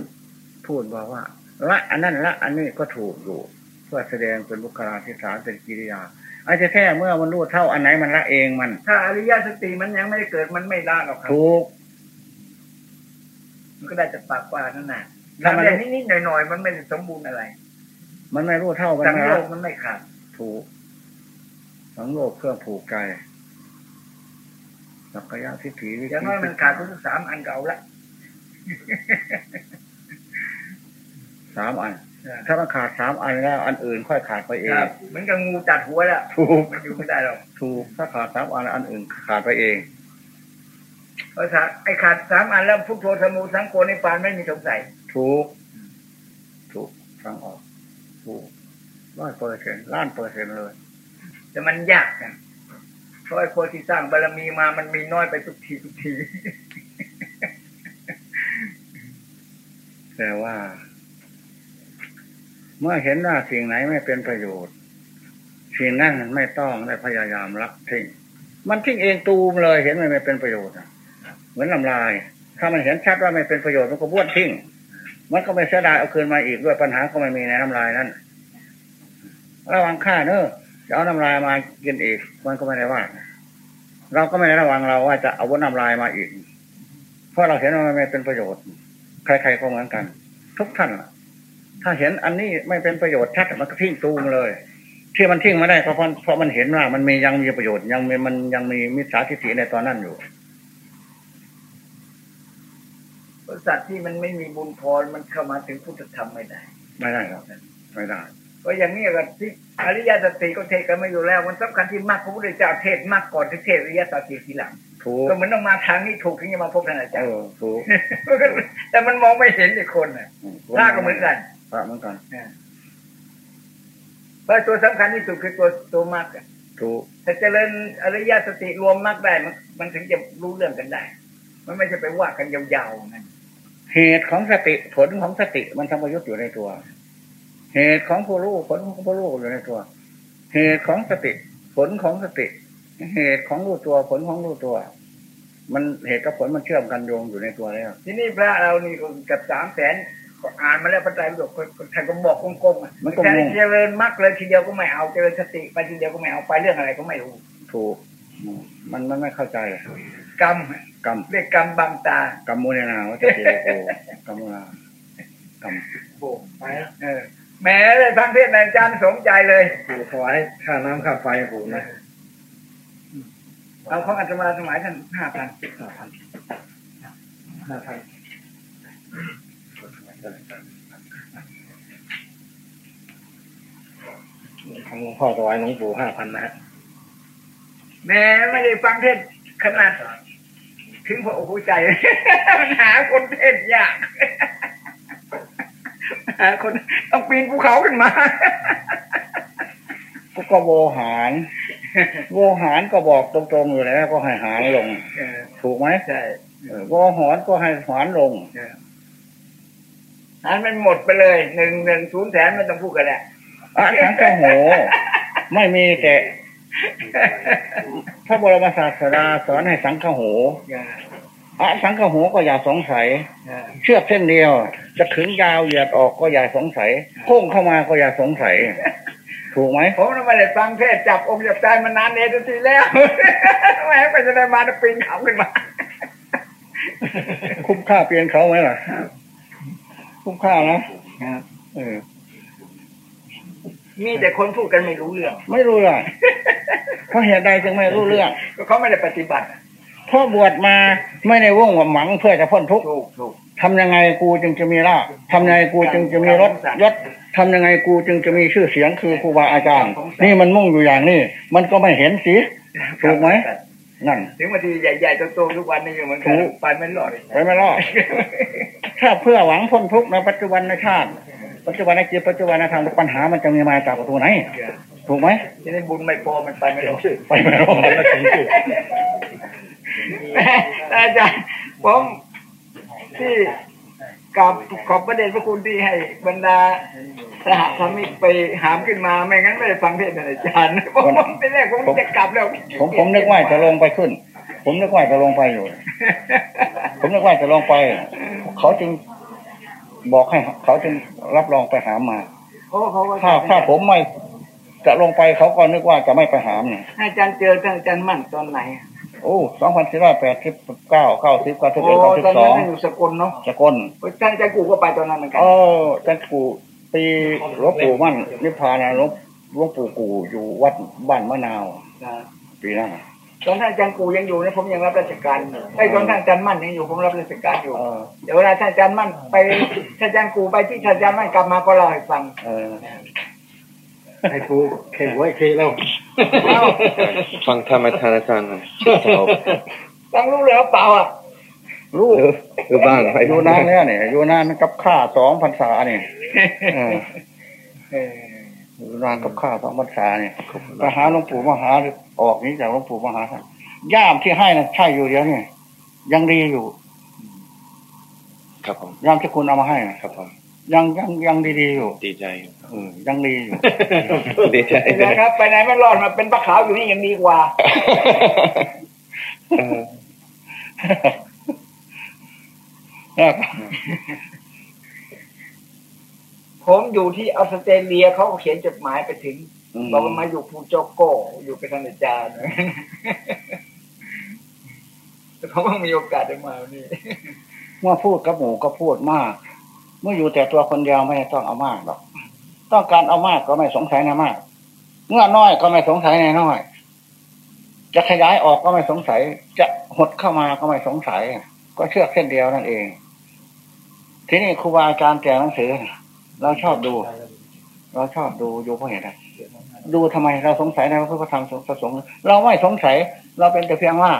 พูดบอกว่าละอันนั้นละ อันนี้ก็ถูกอยู่ เพื่อแสดงเป็นบุคลาธิสารเป็นกิริยาอาจจะแค่เมื่อมันรู้เท่าอันไหนมันละเองมัน ถ้าอริยสติมันยังไม่ได้เกิดมันไม่ได้หรอกครับถูกมันก็ได้จากปากว่านั่นน่ะถ้ามันแต่นิดๆหน่อยๆมันไม่ได้สมบูรณ์อะไร มันไม่รู้เท่ามันสังไม่โยละกมันไม่ขาดถูกสังโลกเครื่องผูกใจสักกายทิฏฐิวิอย่างน้อยมันขาดทุกสามอันเก่าละสามอัน ถ้ามันขาดสามอันแล้ว อันอื่นค่อยขาดไปเอคงรับเหมือนกับงูจัดหัวแล้วถูกมันอยู่ไม่ได้หรอกถูกถ้าขาดสามอันอันอื่นขาดไปเองเพราะถ้าไอ้ขาดสามอันแล้วพุทโธธรรมูสังโฆนิพพานไม่มีสงสัยถูก ถูกฟังออก ถูกร้อยเปอร์เซ็นต์ล้านเปอร์เซ็นต์เลย แต่มันยากนะเพราะไอ้คนที่สร้างบารมีมามันมีน้อยไปทุกทีทุกทีแต่ว่า เมื่อเห็นว่าสิ่งไหนไม่เป็นประโยชน์ สิ่งนั้นไม่ต้องได้พยายามละทิ้งมันทิ้งเองตูมเลยเห็นมันไม่เป็นประโยชน์เหมือนลำลาย ถ้ามันเห็นชัดว่าไม่เป็นประโยชน์มันก็บ้วนทิ้ง มันก็ไม่เสียดายเอาคืนมาอีกด้วยปัญหาก็ไม่มีในน้ำลายนั้นระวังค่าเนอะจะเอาน้ำลายมากินอีก มันก็ไม่ได้ว่า เราก็ไม่ได้ระวังเราว่าจะเอาวนน้ำลายมาอีก เพราะเราเห็นว่ามันไม่เป็นประโยชน์ ใครๆก็เหมือนกัน ทุกท่านถ้าเห็นอันนี้ไม่เป็นประโยชน์ชัดมันก็ทิ้งตูมเลย ที่มันทิ้งไม่ได้เพราะเพราะมันเห็นว่ามันมียังมีประโยชน์ยังมีมันยังมีมิจฉาทิฏฐิในตอนนั้นอยู่ สัตว์ที่มันไม่มีบุญพรมันเข้ามาถึงพุทธธรรมไม่ได้ ไม่ได้ครับ ไม่ได้เพราะอย่างนี้ก็ที่อริยสัจสี่ก็เทศกันมาอยู่แล้ว มันสำคัญที่มากพระพุทธเจ้าเทศมากก่อนที่เทศอริยสัจสี่ทีหลังถูกก็เหมือนต้องมาทางนี้ถูกถึงจะมาพบท่านอาเอจารย์อถูกแต่มันมองไม่เห็นอีกคนน่ะพระก็เหมือนกันพระเหมือนกันเพราะตัวสำคัญที่สุดคือตัวตัวมรรคอะถูกถ้าเจริญอริยสติรวมมรรคได้มันมันถึงจะรู้เรื่องกันได้ มันไม่ใช่ไปว่ากันยาวๆนั่น เหตุของสติผลของสติมันทำประยุทธ์อยู่ในตัว เหตุของผู้รู้ผลของผู้รู้อยู่ในตัว เหตุของสติผลของสติ เหตุของรู้ตัวผลของรู้ตัว มันเหตุกับผลมันเชื่อมกันโยงอยู่ในตัวแล้วที่นี่พระเรานี่ก็เกับสามแสนก็อ่านมาแล้วพระไตรปิฎกก็ท่านก็บอกกงๆอะมันก็งงแต่เจริญมรรคเลยทีเดียวก็ไม่เอาเจริญสติไปทีเดียวก็ไม่เอาไปเรื่องอะไรก็ไม่รู้ถูก มันมันไม่เข้าใจ กรรมกรรมเรียกกรรมบังตากรรมโมเนนาวัจเจโลโกกรรมโมนากรรมโอ้ไปแล้วเออแหม้เลยฟังเทศน์อาจารย์สมใจเลยปู่ถวายค่าน้ำค่าไฟปู่นะเอาของอาตมาสมัยท่านห้าพันห้าพันห้าพันของหลวงพ่อถวายหลวงปู่ห้าพันนะฮะแหม้ไม่ได้ฟังเทศน์ขนาด ถึงพระโอ้โหใจมันหาคนเทศน์ยากหาคนต้องปีนภูเขาขึ้นมาก็ก็โวหารโวหารก็บอกตรงๆอยู่แล้ว ก็ให้หารลงเออถูกไหมใช่เออโวหารก็ให้หารลงอันมันหมดไปเลยหนึ่งหนึ่งศูนย์แสนไม่ต้องพูดกันแหละอะสังฆโห ไม่มีแต่ พระบรมศาสดาสอนให้สังฆโหอะสังฆโหก็อย่าสงสัย เชือกเส้นเดียว จะขึงยาวเหยียดออกก็อย่าสงสัยโค้งเข้ามาก็อย่าสงสัย ถูกไหมผมน่ะไม่ได้ฟังเทศน์จับองค์จับใจมานานเนตทีแล้วแหม่ไปจะได้มาจะปีนเขาขึ้นมา คุ้มค่าเปลี่ยนเขาไหมล่ะ คุ้มค่านะเออ มีแต่คนพูดกันไม่รู้เรื่อง ไม่รู้เรื่องเพราะเหตุใดจึงไม่รู้เรื่อง ก็เขาไม่ได้ปฏิบัติถเพราะบวชมาไม่ได้ว่งหวังเพื่อจะพ้นทุกข์ถูกถูกทำยังไงกูจึงจะมีลาภทำยังไงกูจึงจะมีรถยศทำยังไงกูจึงจะมีชื่อเสียงคือครูบาอาจารย์ นี่มันมุ่งอยู่อย่างนี้ มันก็ไม่เห็นสิถูกไหมนั่นถึงบางทีใหญ่ๆโตๆทุกวันนี่อยู่เหมือนกันถูกไปไม่รอดไปไม่รอดถ้าเพื่อหวังพ้นทุกข์ในปัจจุบันในชาติ ปัจจุบันในจิตปัจจุบันในธรรมปัญหามันจะมีมาจากประตูไหนถูกไหมทีนี้บุญไม่พอมันไปไม่รอดไปไม่รอดแต่อาจารย์ผมที่กับขอบประเด็นพระคุณที่ให้บรรดาสหธรรมิกไปหามขึ้นมาไม่งั้นไม่ได้ฟังเทศน์อาจารย์ผมผมเป็นแรกผมจะกลับแล้ว ผมผมนึกว่าจะลงไปขึ้น ผมนึกว่าจะลงไปอยู่ ผมนึกว่าจะลงไป เขาจึง บอกให้เขาจึงรับรองไปหามมาโอ้เขาก็ถ้าถ้าผมไม่จะลงไปเขาก็นึกว่าจะไม่ไปหามเนี่ยให้อาจารย์เจอท่านอาจารย์มั่นตอนไหน โอ้สองพันสี่ร้อยแปดสิบเก้าเก้าสิบเก้าสิบโอ้เอ็ดเก้าสิบตอนสนั้อนงท่านอยู่สกลเนาะสกลโอ้ยท่านอาจารย์กูก็ไปตอนนั้นเหมือนกันเออจันกูปีหลวงปู่มั่นนิพพานะหลวงหลวงปู่กูอยู่วัดบ้านมะนาวนะปีนั้นน่ะ ตอนท่านอาจารย์กูยังอยู่เนี่ยผมยังรับราชการอยู่ไอ้ยตอนท่านอาจารย์มั่นยังอยู่ผมรับราชการอยู่เออเดี๋ยวเวลาท่านอาจารย์มั่นไปท่านอาจารย์กูไปที่ท่านอาจารย์มั่นกลับมาก็เล่าให้ฟังเออให้กูเข่งไว้เคแล้วฟังธรรมทานอาจารย์หน่อยสอบฟังรู้เลยว่าเปล่าอะลูกหรือบ้างไปอยู่นานแล้วเนี่ยอยู่นานกับข้าสองพรรษาเนี่ย เออเอออยู่นานกับข้าสองพรรษาเนี่ยไปหาหลวงปู่มหาหรือออกนี้จากหลวงปู่มหาท่านย่ามที่ให้นะใช่อยู่เดียวเนี่ยยังดีอยู่ ครับผมย่ามที่คุณเอามาให้นะครับผมยังยังยังดีๆอยู่ดีใจอยู่เออยังดีอยู่ดีใจเป็นไงครับ ไปไหนไม่รอดมาเป็นปลาขาวอยู่นี่ยังดีกว่าเออ ผมอยู่ที่ออสเตรเลียเขาก็เขียนจดหมายไปถึงอืมบอกว่ามาอยู่ภูโจโก้อยู่กับท่านอาจารย์แต่เขาก็มีโอกาสได้มาวันนี่เมื่อพูดกับหมูก็พูดมาก เมื่ออยู่แต่ตัวคนเดียวไม่ต้องเอามากหรอก ต้องการเอามากก็ไม่สงสัยในมาก เมื่อน้อยก็ไม่สงสัยในน้อย จะขยายออกก็ไม่สงสัย จะหดเข้ามาก็ไม่สงสัย ก็เชือกเส้นเดียวนั่นเอง ทีนี้ครูบาอาจารย์แจกหนังสือ เราชอบดู เราชอบดูอยู่เพราะเหตุอะไรดูทำไมเราสงสัยในพระพุทธธรรมประสงค์เราไม่สงสัย เราเป็นแต่เพียงว่า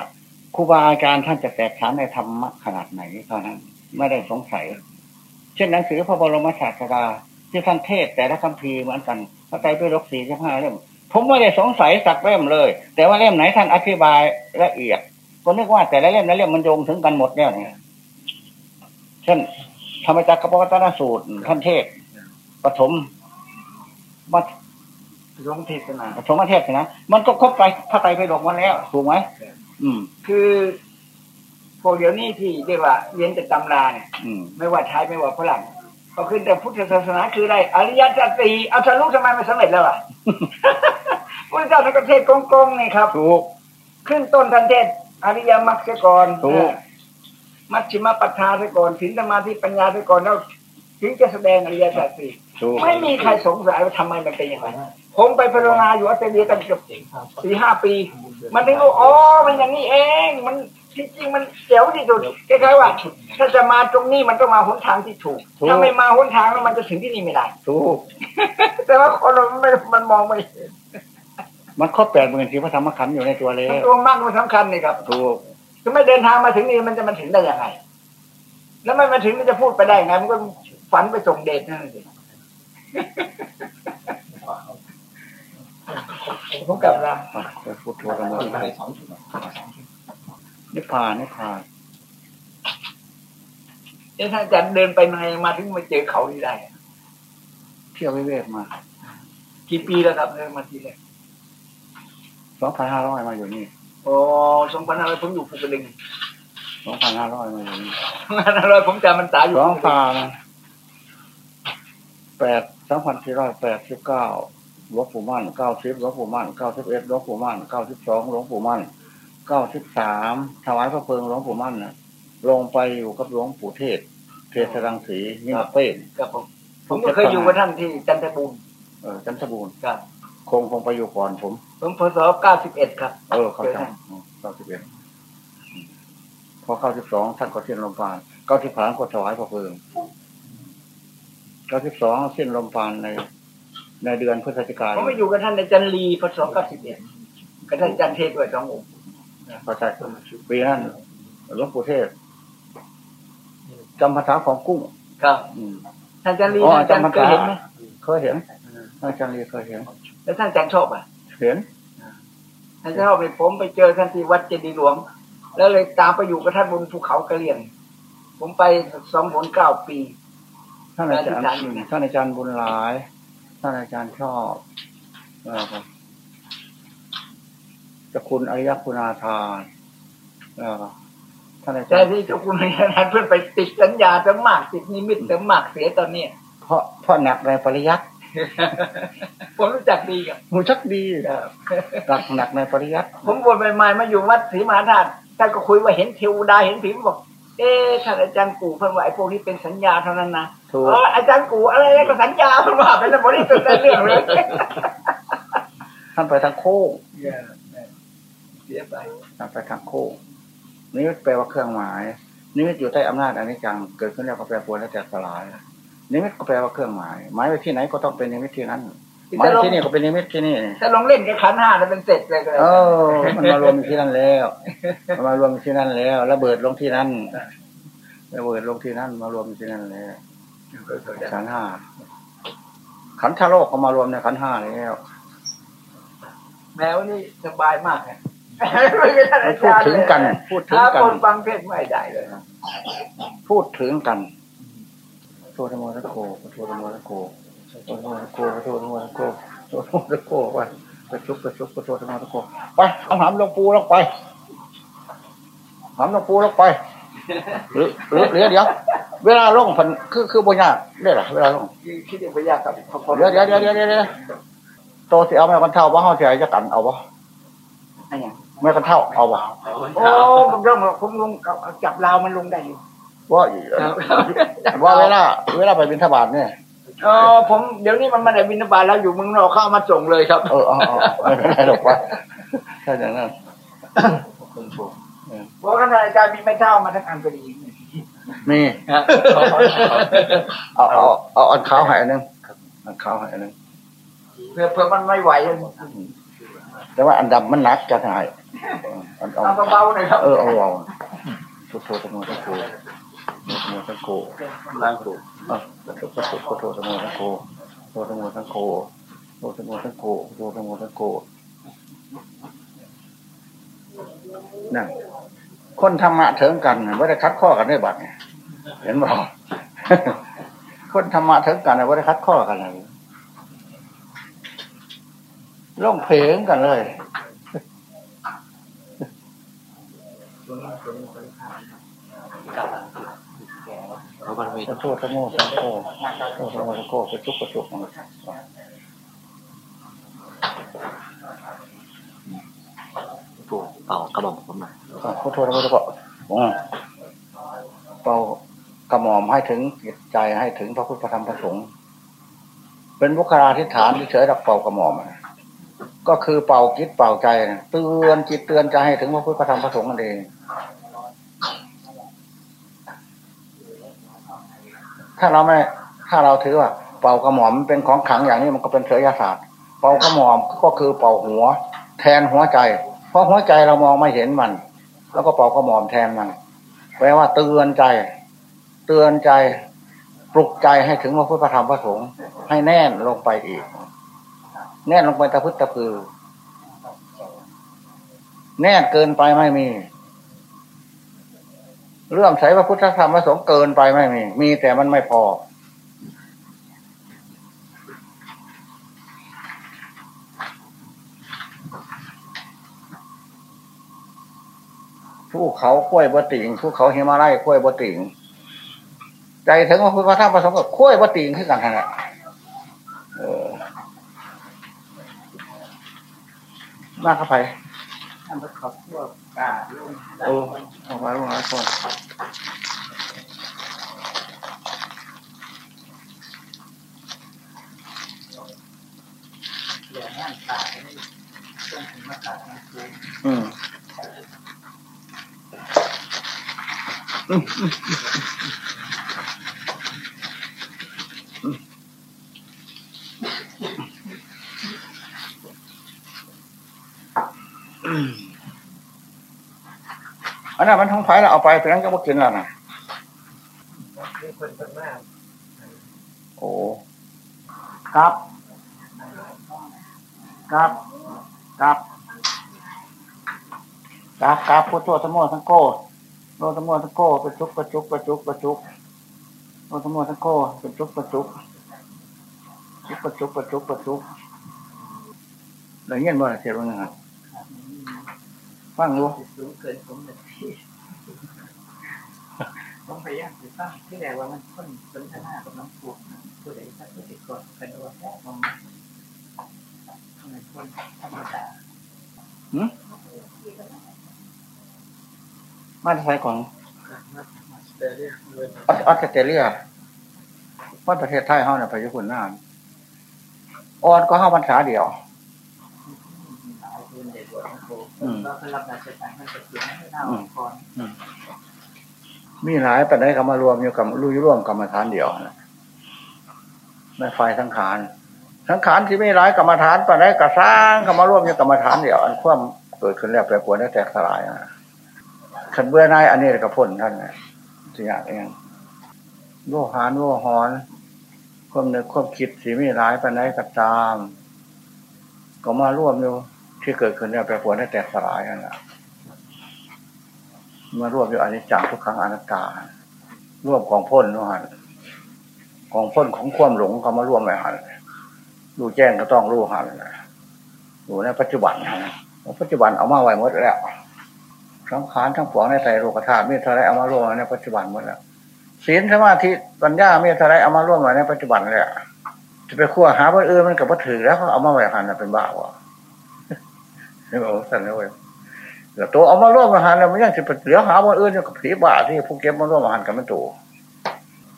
ครูบาอาจารย์ท่านจะแตกฉานในธรรมะขนาดไหนเท่านั้นไม่ได้สงสัย เช่นหนังสือพระบรมศาสดาที่ท่านเทศแต่ละคำพีเหมือนกันพระไตรปิฎกสี่สิบห้าเล่มผมไม่ได้สงสัยสักเล่มเลย แต่ว่าเล่มไหนท่านอธิบายละเอียด ก็นึกว่าแต่ละเล่มละเล่มมันโยงถึงกันหมดแล้วเนี่ยเช่นธรรมจักรกับวัตนสูตรท่านเทศ ปฐมมัธหลวงเทศนาปฐมเทศนะมันก็ครบไปพระไตรปิฎกมาแล้ว ถูกไหมอืม คือพวกเดี๋ยวนี้ที่เรียกว่าเรียนแต่ตำราเนี่ยอืมไม่ว่าไทยไม่ว่าฝรั่งก็ขึ้นแต่พุทธศาสนาคืออะไรอริยสัจสี่เอาทะลุทำไมไม่สำเร็จแล้วอะพระเจ้าท่านก็เทศกงๆนี่ครับถูกขึ้นต้นทันเทศอริยมรรคเสียก่อนถูกมัชฌิมปัฏฐานเสียก่อนศีลสมาธิปัญญาเสียก่อนแล้วถึงจะแสดงอริยสัจสี่ถูก ไม่มีใครสงสัยว่าทำไมมันเป็นอย่างไรผมไปภาวนาอยู่ออสเตรเลียตั้งเกือบสี่ห้าปี มันถึงรู้อ๋อมันอย่างนี้เอง มันที่จริงมันเจ๋วที่สุดคล้ายๆว่า ถ้าจะมาตรงนี้มันต้องมาหนทางที่ถูก ถ้าไม่มาหนทางแล้วมันจะถึงที่นี่ไม่ได้ ถูก แต่ว่าคนเราไม่มันมองไม่เห็นมันครบแปดหมื่นสี่พระธรรมขันธ์อยู่ในตัวเลยมันตัวมากมันสำคัญนี่ครับ ถูกถ้าไม่เดินทางมาถึงนี่มันจะมาถึงได้ยังไง แล้วไม่มาถึงมันจะพูดไปได้ยังไงมันก็ฝันไปส่งเดชนั่นสิ ผมกลับละอะไปพูดทัวร์กันหมดนิพพานนิพพานเอ๊ะถ้าอาจารย์เดินไปมามาถึงมาเจอเขาที่ได้เที่ยววิเวกมา กี่ปีแล้วครับเดินมาทีแรกสองพันห้าร้อยมาอยู่นี่โอ้สองพันห้าร้อยผมอยู่ภูกระดึงสองพันห้าร้อยมาอยู่นี่ห้าร้อยผมจำมันตาอยู่สองพันแปด สองพันสี่ร้อยแปดสิบเก้าหลวงปู่มั่นเก้าสิบหลวงปู่มั่นเก้าสิบเอ็ดหลวงปู่มั่นเก้าสิบสองหลวงปู่มั่นเก้าสิบสามถวายพระเพลิงหลวงปู่มั่นนะลงไปอยู่กับหลวงปู่เทศ เทศรังสีนิมเป้นครับผมผมก็เคยอยู่กับท่านที่จันทบุรีเออจันทบูรณ์ครับคงคงไปอยู่ก่อนผม ผมพศเก้าสิบเอ็ดครับ เออเขาจำเก้าสิบเอ็ดอเก้าสิบสองท่านก็สิ้นลมปราณเก้าสิบสามก็ถวายพระเพลิง เก้าสิบสองสิ้นลมปราณในในเดือนพฤศจิกายนผมไปอยู่กับท่านอาจารย์ลีพศเก้าสิบเอ็ดกับท่านอาจารย์เทศด้วยสององค์พระใจปีนั้นหลวงปู่เทศจำภาษาของกุ้งครับอืมท่านอาจารย์ลีอ๋อท่านอาจารย์จำพรรเคษายเห็นไหมเคยเห็นอาจารย์เรียนเคยเห็น แล้วท่านอาจารย์ชอบอะ เห็นท่านชอบไปผมไปเจอท่านที่วัดเจดีย์หลวง แล้วเลยตามไปอยู่กับท่านบนภูเขากระเลียงผมไปสองผลเก้าปี ท่านอาจารย์อาจารย์อยู่ไหนท่านอาจารย์บุญหลาย ท่านอาจารย์ชอบแล้วก็เจะคุณอริยคุณาทานแล้วก็ท่านอาจาแต่รย์ที่เจ้าคุณนั้นเพื่อนไปติดสัญญาเติมมากติดนิมิตเติมมากเสียตอนเนี้ยเพราะเพราะหนักในปริยัติผมรู้จักดีกับหูชักดีหนักหนักในปริยัติผมบวชใหม่ๆมาอยู่วัดศรีมหาธาตุท่านก็คุยว่าเห็นเทวดาเห็นผีผมบอก เอ๊ะท่านอาจารย์กู่เพิ่นว่าไอ้พวกนี้เป็นสัญญาเท่านั้นนะถูกเอออาจารย์กู่อะไรก็สัญญาเพิ่นว่าเป็นบริสุทธิ์ในเรื่องเลยท่านไปทางโค้งเสียไปท่านไปทางโค้งนี่แปลว่าเครื่องหมายนี่อยู่ใต้อำนาจอนิจจังเกิดขึ้นแล้วก็แปรปรวนแล้วแตกสลายนิมิตก็แปลว่าเครื่องหมายหมายไว้ที่ไหนก็ต้องเป็นนิมิตที่นั้นห มายไว้ที่นี่ก็เป็นนิมิตที่นี่ถ้าลองเล่นกับขันธ์ห้าแล้วเป็นเสร็จเลยก็เลยเออมันมารวมอยู่ที่นั่นแล้วมันมารวมอยู่ที่นั่นแล้วระเบิดลงที่นั่นระเบิดลงที่นั่นมารวมอยู่ที่นั่นแล้วขันธ์ห้าขันธ์ทโลกก็มารวมในขันธ์ห้าแล้วแมวนี่สบายมากเลยไม่ใช่ท่านอาพูดจารย์ถึงกัน พูดถึงถ้ากัคนนฟังเทศน์ไม่ได้เลยพูดถึงกันโทธโมตะโกโทธโมตะโก โทธโมตะโกโทธโมตะโกโทธโมตะโกไปไปชุบไปชุบไปโทธโมตะโกไปเอาหามลงปูลงไปหามลงปูลงไปหรือหรือเดี๋ยวเดี๋ยวเวลาลงพันคือคือบุญยากได้หรอเวลาลงคิดเดี๋ยวไปยากกับเดี๋ยวเดี๋ยวเดี๋ยวเดี๋ยวเดี๋ยวโตสิเอาแม่กันเท่าว่าเฮาสิจะกันเอาบ่อะไรอย่างแม่กันเท่าเอาบ่โอ้ผมเริ่มผมลงจับราวมันลงได้อยู่ว่าว่าเวลาเวลาไปบิณฑบาตเนี่ย ออผมเดี๋ยวนี้มันไม่ได้บินบาตแล้วอยู่เมืองนอกเข้าเอามาส่งเลยครับเออเอาเอาไม่เป็นไรหรอกว่าถ้าอย่างนั้นเพราะขณะอาจารย์มีไม่เท่ามาทั้งอันก็ดีมีเอาเอาเอาอันขาวใหายนึงอันขาวใหายนึงเพื่อเพื่อมันไม่ไหวแต่ว่าอันดำมันหนักจะหายอันเอาเอาเบาๆหน่อยครับเออเอาเอาพุทโธธรรมะสังโฆพุทโธธรรมะสังโฆล้างถูกอะ พุทโธพุทโธธรรมะสังโฆพุทโธธรรมะสังโฆพุทโธธรรมะสังโฆพุทโธธรรมะสังโฆนั่นคนธรรมะเถิงกันไม่ได้คัดข้อกันได้บัดเนี่ยเห็นบ่คนธรรมะเถิงกันไม่ได้คัดข้อกันเลยล่องเพลงกันเลยเขาบารมีขอโทษทั้งโง่ทั้งโง่ขอโทษทั้งโง่กระชุกกระชุกถูกเป่ากระบอกผมหน่อยขอโทษทั้งโง่ทั้งโง่อืมเป่ากระหม่อมให้ถึงจิตใจให้ถึงพระพุทธธรรมพระสงฆ์เป็นบุคลาธิฐานที่เฉยดับเป่ากระหม่อมก็คือเป่าจิตเป่าใจเตือนจิตเตือนใจให้ถึงพระพุทธธรรมพระสงฆ์นั่นเอง ถ้าเราไม่ถ้าเราถือว่าเป่ากระหม่อมเป็นของขังอย่างนี้มันก็เป็นเสยศาสตร์ เป่ากระหม่อมก็คือเป่าหัว แทนหัวใจ เพราะหัวใจเรามองไม่เห็นมัน แล้วก็เป่ากระหม่อมแทนมันแปลว่าเตือนใจ เตือนใจปลุกใจให้ถึงพระพุทธธรรมพระสงฆ์ให้แน่นลงไปอีก แน่นลงไปตะพึดตะพือ แน่นเกินไปไม่มี เรื่องใช้พระพุทธธรรมพระสงฆ์เกินไปไม่มี มีแต่มันไม่พอ ผู้เขากล้วยบะติงผู้เขาเฮมาไลกล้วยบะติงใจถึงว่าพุทธธรรมประสงค์กับกล้วยบะติงขึ้นกันทันั้นเออมากเข้าไปท่นประกอบพวก กาลงโอ้ออาไว้ลงไว้ก่อนเอนั่นตาไม่ต้องถึงมาตัดนะคืออืม อันนั้นมันท้องไผ่เราเอาไปเพียงก็บ่กินแล้วนะมีคนคนมากโอ้ครับ ครับ ครับ ครับครับพุทโธสมโมสังโฆโนสมโมสังโฆประจุกประจุกประจุกประจุกโนสมโมสังโฆประจุกประจุกจุกประจุกประจุกประจุกแล้วเงี้ยบ่ล่ะเสียบ้างนะครับ ฟังดูสูงเกินผมนาทีผมพยายามจะฟังที่แรกว่ามันคนสนทนากับน้องปูผู้ใดสักผู้ติดกดกันว่าแค่มองทำไมคนธรรมดามาใช้ของมาสเตอร์เรียกเงินออสเตรเลียว่าประเทศไทยเฮาเนี่ยไปญี่ปุ่นนานอ่อนก็เฮาพรรษาเดียว หลายคนเด็กกว่าน้องปูอืมก็คือรับราชการท่านจะเขียนให้เราก่อนมีหลายปัจจัยเข้ามารวมอยู่กับรู้ร่วมกรรมฐานเดียวนะในฝ่ายสังขารสังขารที่ไม่หลายกรรมฐานปัจจัยกระสร้างเข้ามารวมอยู่กรรมฐานเดียว อันความเกิดขึ้นแล้วแปรปรวนแล้วแตกสลายนะขันเบื่อนายอันนี้กับพ้นท่านนะสิ่งอย่างเองโลหานโลหอนความนึกความคิดสีไม่หลายปัจจัยกระตาม ก็มาร่วมอยู่ ที่เกิดขึ้นแล้วแปรปรวนแล้แตกสลายนั่นแหละมาร่วมอยู่อนิจจังทุกครั้งอนัตตาร่วมของพ้นนู่นหันของพ้นของความหลงเขามาร่วมไปหันรู้แจ้งก็ต้องรู้หันอยู่ในปัจจุบันนะปัจจุบันเอามาไว้หมดแล้วสังขารทั้งปวงในใจโลกธาตุมีเท่าไรเอามาร่วมในปัจจุบันหมดแล้วศีลสมาธิปัญญามีเท่าไรเอามาร่วมไว้ในปัจจุบันเลยจะไปขั้วหาคนอื่นมันกับวัตถือแล้วเขาเอามาไว้หันเป็นบ้าวะ นี่บอกสั่นเลยแล้วตัวเอามาร่วมอาหารแล้วมันยังจะเหลือหาวันอื่นอยู่กับผีบ้าที่ผู้เก็บมาร่วมอาหารกับมันตัว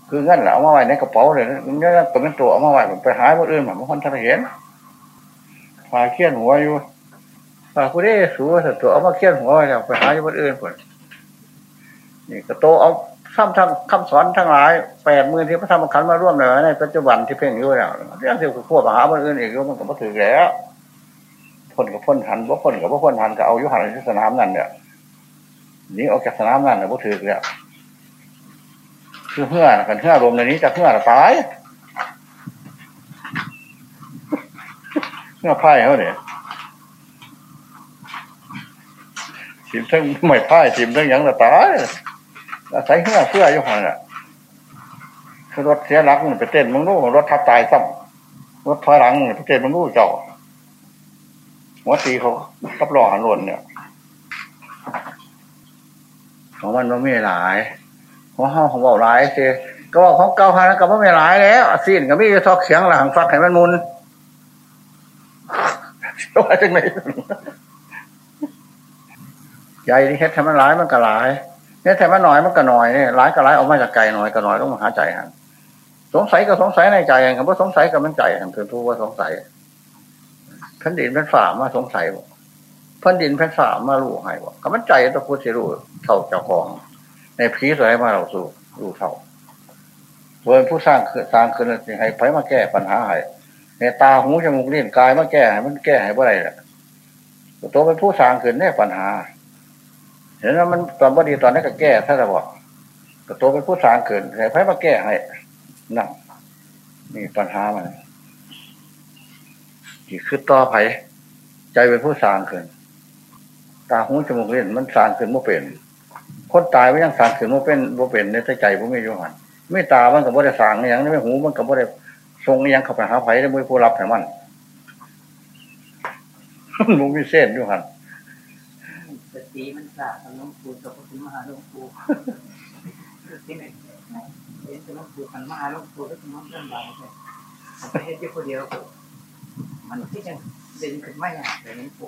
คืองั้นแหละเอามาไว้ในกระเป๋าเลยมันยังกับมันตัวเอามาไว้ผมไปหาวันอื่นแบบบางคนท่านเห็นฝาเขี้ยนหัวอยู่ฝาผู้ได้สูแต่ตัวเอามาเขี้ยนหัวไว้แล้วไปหาวันอื่นผลนี่กระโตเอาซ้ำทั้งคำสอนทั้งหลายแปดมือที่พระธรรมขันธ์มาร่วมเลยในปัจจุบันที่เพ่งอยู่แล้วเรื่องที่ขั้วไปหาวันอื่นอีกมันก็มาถือแล้ว พ่นกับพ่นหันว่าพ่นกับว่าพ่นหันก็เอายุหันที่สนามนั่นเนี่ยนีออกจากสนามนั่นเนี่ยว่าถือแล้วคือเพื่อกันเพื่อรวมในนี้จะเพื่อตายเพื่อไพ่เขาเนี่ยทีมทั้งไม่ไพ่ทีมทั้งยังจะตายอาศัยเพื่อเพื่อยุหันอะรถเสียหลักมันไปเต้นมึงรู้รถทับตายซ้ำรถถอยหลังไปเต้นมึงรู้เจ้า หัวตีเขากับรอหันหล่นเนี่ย ของมันมันไม่หลายของเฮาของเบาหลายสิก็ว่าของเก่าหันก็ไม่หลายแล้วสิ้นก็มีทอกเสียงหลังฟักให้มันมุนว่าจังไหนใหญ่ที่เฮ็ดทำมันหลายมันก็หลายเนี่ยแต่มันหน่อยมันก็หน่อยเนี่ยหลายก็หลายออกมาจากไก่หน่อยก็หน่อยต้องมาหาใจหันสงสัยก็สงสัยในใจหันคำว่าสงสัยก็มันใจหันคือทูว่าสงสัย แผ่นดินแผ่นฝ่ามาสงสัยบ่แผ่นดินแผ่นฝ่ามารู้ให้บ่ก็มันใจตัวพูดสิรู้เท่าเจ้าของ ในผีสวยมาเราสู่รู้เท่าเวินผู้สร้างคือสร้างขึ้นให้ไผมาแก้ปัญหาให้ในตาหูจมูกเลิ้นกายมาแก้ให้มันแก้ให้บ่ได้แหละตัวเป็นผู้สร้างขึ้นในปัญหา เห็นว่ามันตอนบ่ดีตอนนั้นก็แก้ถ้าจะบอกตัวเป็นผู้สร้างขึ้นให้ไผมาแก้ให้นั่นนี่ปัญหามัน ที่คือต่อไผใจเป็นผู้สร้างขึ้น ตาหูจมูกเล่นมันสร้างขึ้นว่าเป็น คนตายไม่ยังสร้างขึ้นว่าเป็นว่าเป็นในใจผมไม่ยุ่งหันไม่ตามันกับว่าได้สร้างอหย่างไม่หูมันกับว่าได้ทรงอหย่างเข้าไปหาไผได้ไม่ผู้รับแต่มันมันมีเส้นอยู่หันสติมันสาบน้องปูกับพระคุณมหาหลวงปูที่ไหนเห็นแต่หลวงปูขันมหาหลวงปูแล้วก็มันเรื่องราวเลยผมไปเฮ็ดอยู่คนเดียว มันที่จะด่นขึ้นไม่ยากเลยหลวงปู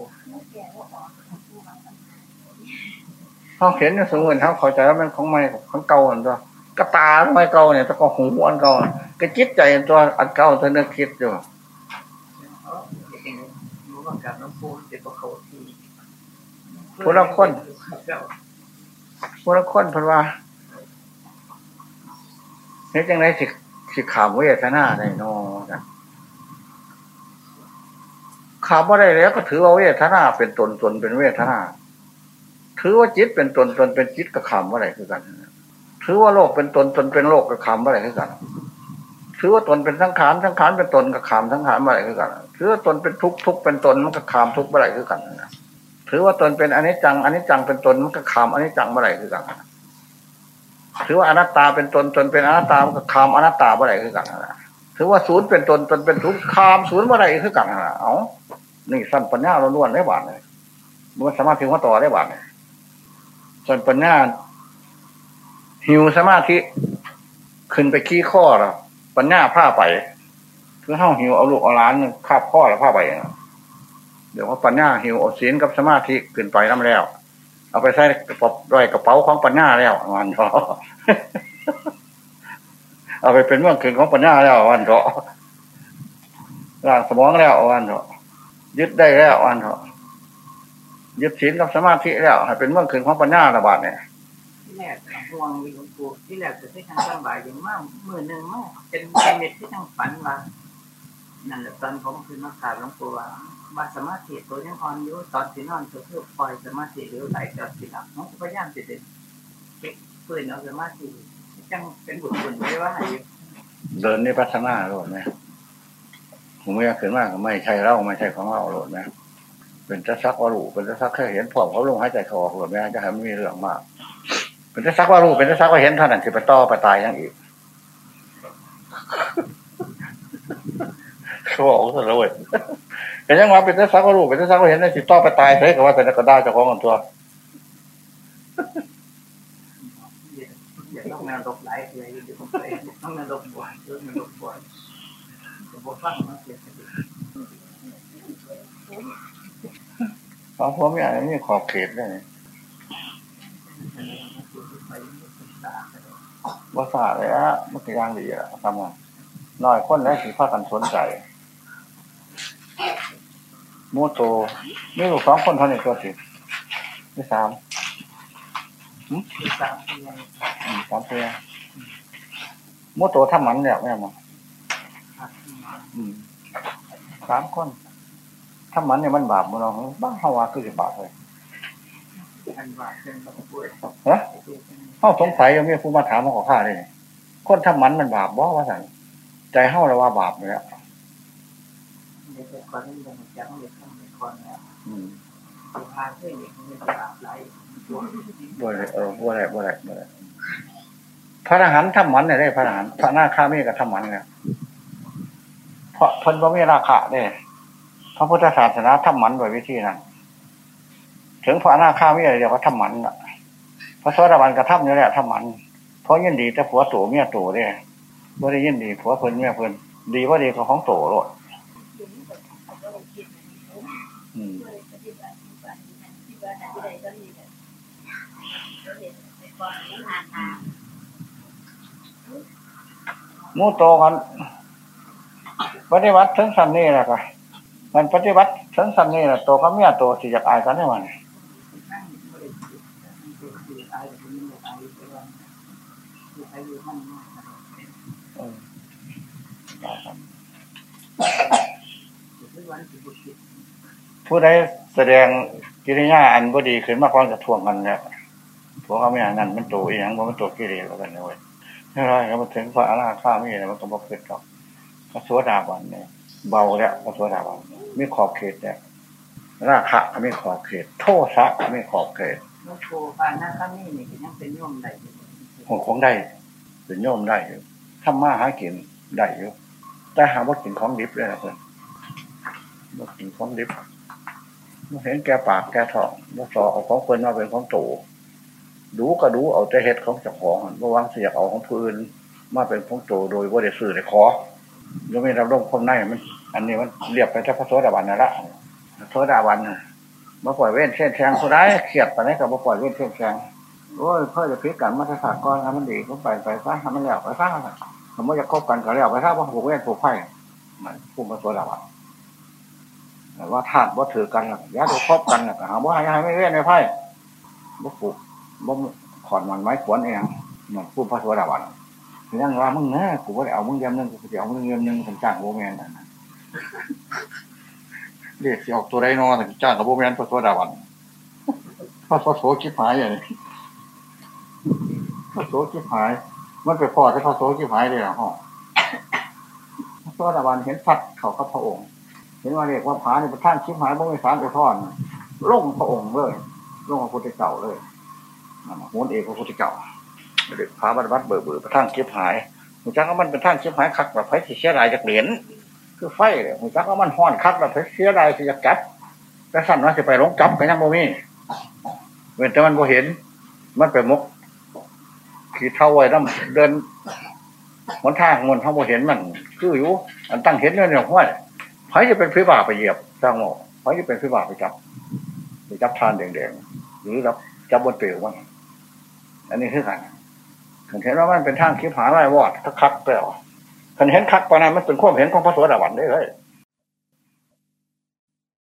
เขาเห็นสมมติเขาเข้าใจว่ามันของใหม่ของเก่าอันตัวกระตาไม่เก่าเนี่ยแตะก็หูอันเก่าก็จิตใจอันตัวอันเก่าเธอเนื้อคิดอยู่เองรู้ว่าการหลวงปูเด็กกว่าเขาทีพวกละคนเพนว่าเนี่จังไรสิสิขามเวทนาได้นอจ้ะ ขามว่าได้แล้วก็ถือว่าเวทนาเป็นตนตนเป็นเวทนาถือว่าจิตเป็นตนตนเป็นจิตกับขามว่าไรคือกัน ถือว่าโลกเป็นตนตนเป็นโลกกับขามว่าไรคือกัน ถือว่าตนเป็นสังขารสังขารเป็นตนกับขามสังขารว่าไรคือกัน ถือว่าตนเป็นทุกทุกเป็นตนมันกับขามทุกว่าไรคือกันถือว่าตนเป็นอนิจจังอนิจจังเป็นตนมันกับขามอนิจจังว่าไรคือกันถือว่าอนัตตาเป็นตนตนเป็นอนัตตามันกับขามอนัตตาว่าไรคือกันถือว่าศูนย์เป็นตนตนเป็นทุกขามศูนย์ว่าไรคือกันนะเอา นี่สั้นปัญญาล้วนๆได้บาทเลยมันสามารถถึงว่าต่อได้บาทเลยสั้นปัญญาหิวสมาธิขึ้นไปขี้ข้อแล้วปัญญาผ้าไปคือห้าหิวเอาลูกเอาล้านคาบข้อแล้วผ้าไปเดี๋ยวว่าปัญญาหิวอดศีลกับสมาธิขึ้นไปน้ำแล้ว เอาไปใส่กระเป๋าด้วยกระเป๋าของปัญญาแล้ววันเถาะเอาไปเป็นเมืองขึ้นของปัญญาแล้ววันเถาะร่างสมองแล้ววันเถาะ ยึดได้แล้ววันเถาะยึดศีลกับสมาธิแล้วให้เป็นเมืองขึ้นของปัญญาระบาดเนี่ยที่แรกห่วงวิหลวงปู่ที่แรกจะให้ทางสบายอย่างมากมือหนึ่งมากเป็นเป็นเม็ดที่ทั้งฝันว่านั่นแหละตอนผมคือนักข่าวหลวงปู่ว่าว่าสมาธิตัวยังอ่อนอยู่ตอนที่นอนก็คือปล่อยสมาธิหรือไหลกับสิหลับน้องก็พยายามจะเด็ดเก็บปืนเอาสมาธิจังเป็นบุญบุญไม่ว่าอยู่เดินในพัฒนาโลดไหมผ มไม่อยากขึ้นมากก็ไม่ใช่เราไม่ใช่ของเราโลดไหมเป็นจะซักว่ารู้เป็นจะซักแค่เห็นพร้อมเขาลงหายใจเขาออกโลดไหมจะให้ไม่มีเรื่องมาก เป็นจะซักว่ารู้เป็นจะซักว่าเห็นเท่านั้นคือไปต่อไปตายอยังอีกเขาบอกซะแล้วเว้ยแต่ยังว่าเป็นจะซักว่ารู้เป็นจะซักว่าเห็นได้สิต่อไปตายเฮ้ยก็ว่าเป็นกระด้าเจ้าของกันตัวอย่าต้องงานรบไหลเลยเดี๋ยวผมไปต้องงานรบบ่อยเรื่องงานรบบ่อยผมบอกฟังมา สียสติเพราะผมอย่างนี้ขอบเขตได้ว่าสาเลยอะมันก็ยังดีอะทำงานน้อยคนแล้วสิพากันสนใจโมโตมีลูกสองคนเท่านี้ตัวสิมีสามสามเดือนอืมสามเพียโมโตทำหมันแล้วแม่มองครับอืมสามคน ทำหมันเนี่ยมันบาปมันเราบ้าเฮาว่าคือสิบาปเลยอันว่าเป็นหลวงปู่ฮะเฮาสงสัยยังมีผู้มาถามมาขอข้าเลยคนทำหมันมันบาปบ่ว่าสั่นใจเฮาเราว่าบาปเลยอะเด็กคนนี้ยังจะต้องเด็กต้องเด็กคนเนี่ยอืมพาเพื่อนเด็กมันจะอาบไหลตัวบ่ได้เออบ่ได้บ่ได้บ่ได้พระอรหันต์ทำหมันเนี่ยได้พระอรหันต์พระนาคามีก็ทำหมันเนี่ยเพราะเพิ่นบ่มีราคะเด้ พระพุทธศาสนาทำหมันโดยวิธีนั้น ถึงพระอนาคามีอะไรเดียวก็ทำหมันล่ะพระโสดาบันก็ทำนี่แหละทำหมัน เพราะยินดีแต่ผัวโตเมียโตเด้บ่ได้ยินดีผัวเพิ่นเมียเพิ่นดีว่าดีก็ของโตโลดอืมมูโตกันปฏิวัติถึงสันนี่แหละค่ะ มันปฏิวัติถึงสันนี่แหละโตก็เมียโตสิอยากอายกันได้มันผู้ใดแสดงกิริยาอันบ่ดีขึ้นมาก่อนจะทวงกันเนี่ยพวกเขาไม่อย่างนั้นมันตอีหยังมันโตกิเลสแล้วกันเนี่ยเว้ยไม่ไรครับมันถึงพระอรหันาคามีเนี่ยมันก็บ่เกิดหรอกพระโสดาบันเนี่ย เบาแล้วพระโสดาบันมีขอบเขตเนี่ยราคะก็มีขอบเขต โทสะก็มีขอบเขตลูกโชปานาคามีนี่ยังเป็นโยมใดอยู่หงของได้เป็นโยมได้อยู่ทำมาหากินได้อยู่แต่หาว่ากินของดิบเลยนะเพื่อนว่ากินของดิบบ่เห็นแกปากแกท้องว่าสอเอาของเพื่อนมาเป็นของโตดูก็ดูเอาแต่เห็ดของเจ้าของว่าวางเสียกเอาของผู้อื่นมาเป็นของโตโดยว่าได้ซื้อได้ขอ ยังไม่รับรองความในมัน อันนี้มันเรียบไปแต่พระโสดาบันนั่นละพระโสดาบันมาปล่อยเว้นเส้นแทงผู้ได้เขียดไปไหนกับมาปล่อยเว้นเส้นแทงโอ้ยเพื่อจะพิกันมาตรฐานก้อนทำมันดีก็ไปไปซะทำมันแล้วไปซะสมมติจะคบกันก็แล้วไปซะว่าผูกเวทผูกไพ่ผูกมาตัวเราอะแต่ว่าธาตุว่าถือกันล่ะย่าดูคบกันล่ะหาว่าให้ให้ไม่เวทในไพ่บ่ผูกบ่ขอนมันไม้ขวนเองมันผูกพระสวัสดิ์วัน ยังว่ามึงนะกูว่าเอามึงเยี่ยมหนึงกูจะเอามึงเยี่ยมหนึงผมจ้างโบแมนนั่นน่ะเรียกสิออกตัวไรนอแต่จ้างกับโบแมนพระโสดาวันพระโสชิบหายอย่างนี้พระโสชิบหาย มันไปพอจะพระโสชิบหายเลยเหรอฮะพระดาวันเห็นพัดเขากับพระองค์ เห็นว่าเรียกว่าผาในประท่านชิบหายบ่มีสารไปทอนลงพระองค์เลยลงพระพุทธเจ้าเลยนั่นน่ะโหนเอกพระพุทธเจ้า พาบัดบัดเบื่อเบื่อประท่านชิบหายหูจักว่ามันเป็นท่านชิบหายคักแบบไฟเสียดายจากเหรียญคือไฟเลยหูจักว่ามันห้อนคักแบบไฟเสียดายที่จะจับแต่สั่นว่าจะไปลงจับกันยังบ่มีเว้นแต่มันบ่เห็น มันไปมกขี่เท่าไว้น้ำเดินหนทางมันเขาบ่เห็นมัน คืออยู่อันตั้งเห็นเนี่ยเนี่ยห้วยไผจะเป็นพิบาไปเหยียบสร้างหมอไผจะเป็นพิบาไปจับไปจับทานแดงๆหรือรับจับบนเปลวมันอันนี้คือกัน ขันเห็นว่ามันเป็นทางคิดหาไรวอดถ้าคักแล้วขันเห็นคักปานนั้นมันเป็นความเห็นของพระสวัสดาบันได้เลย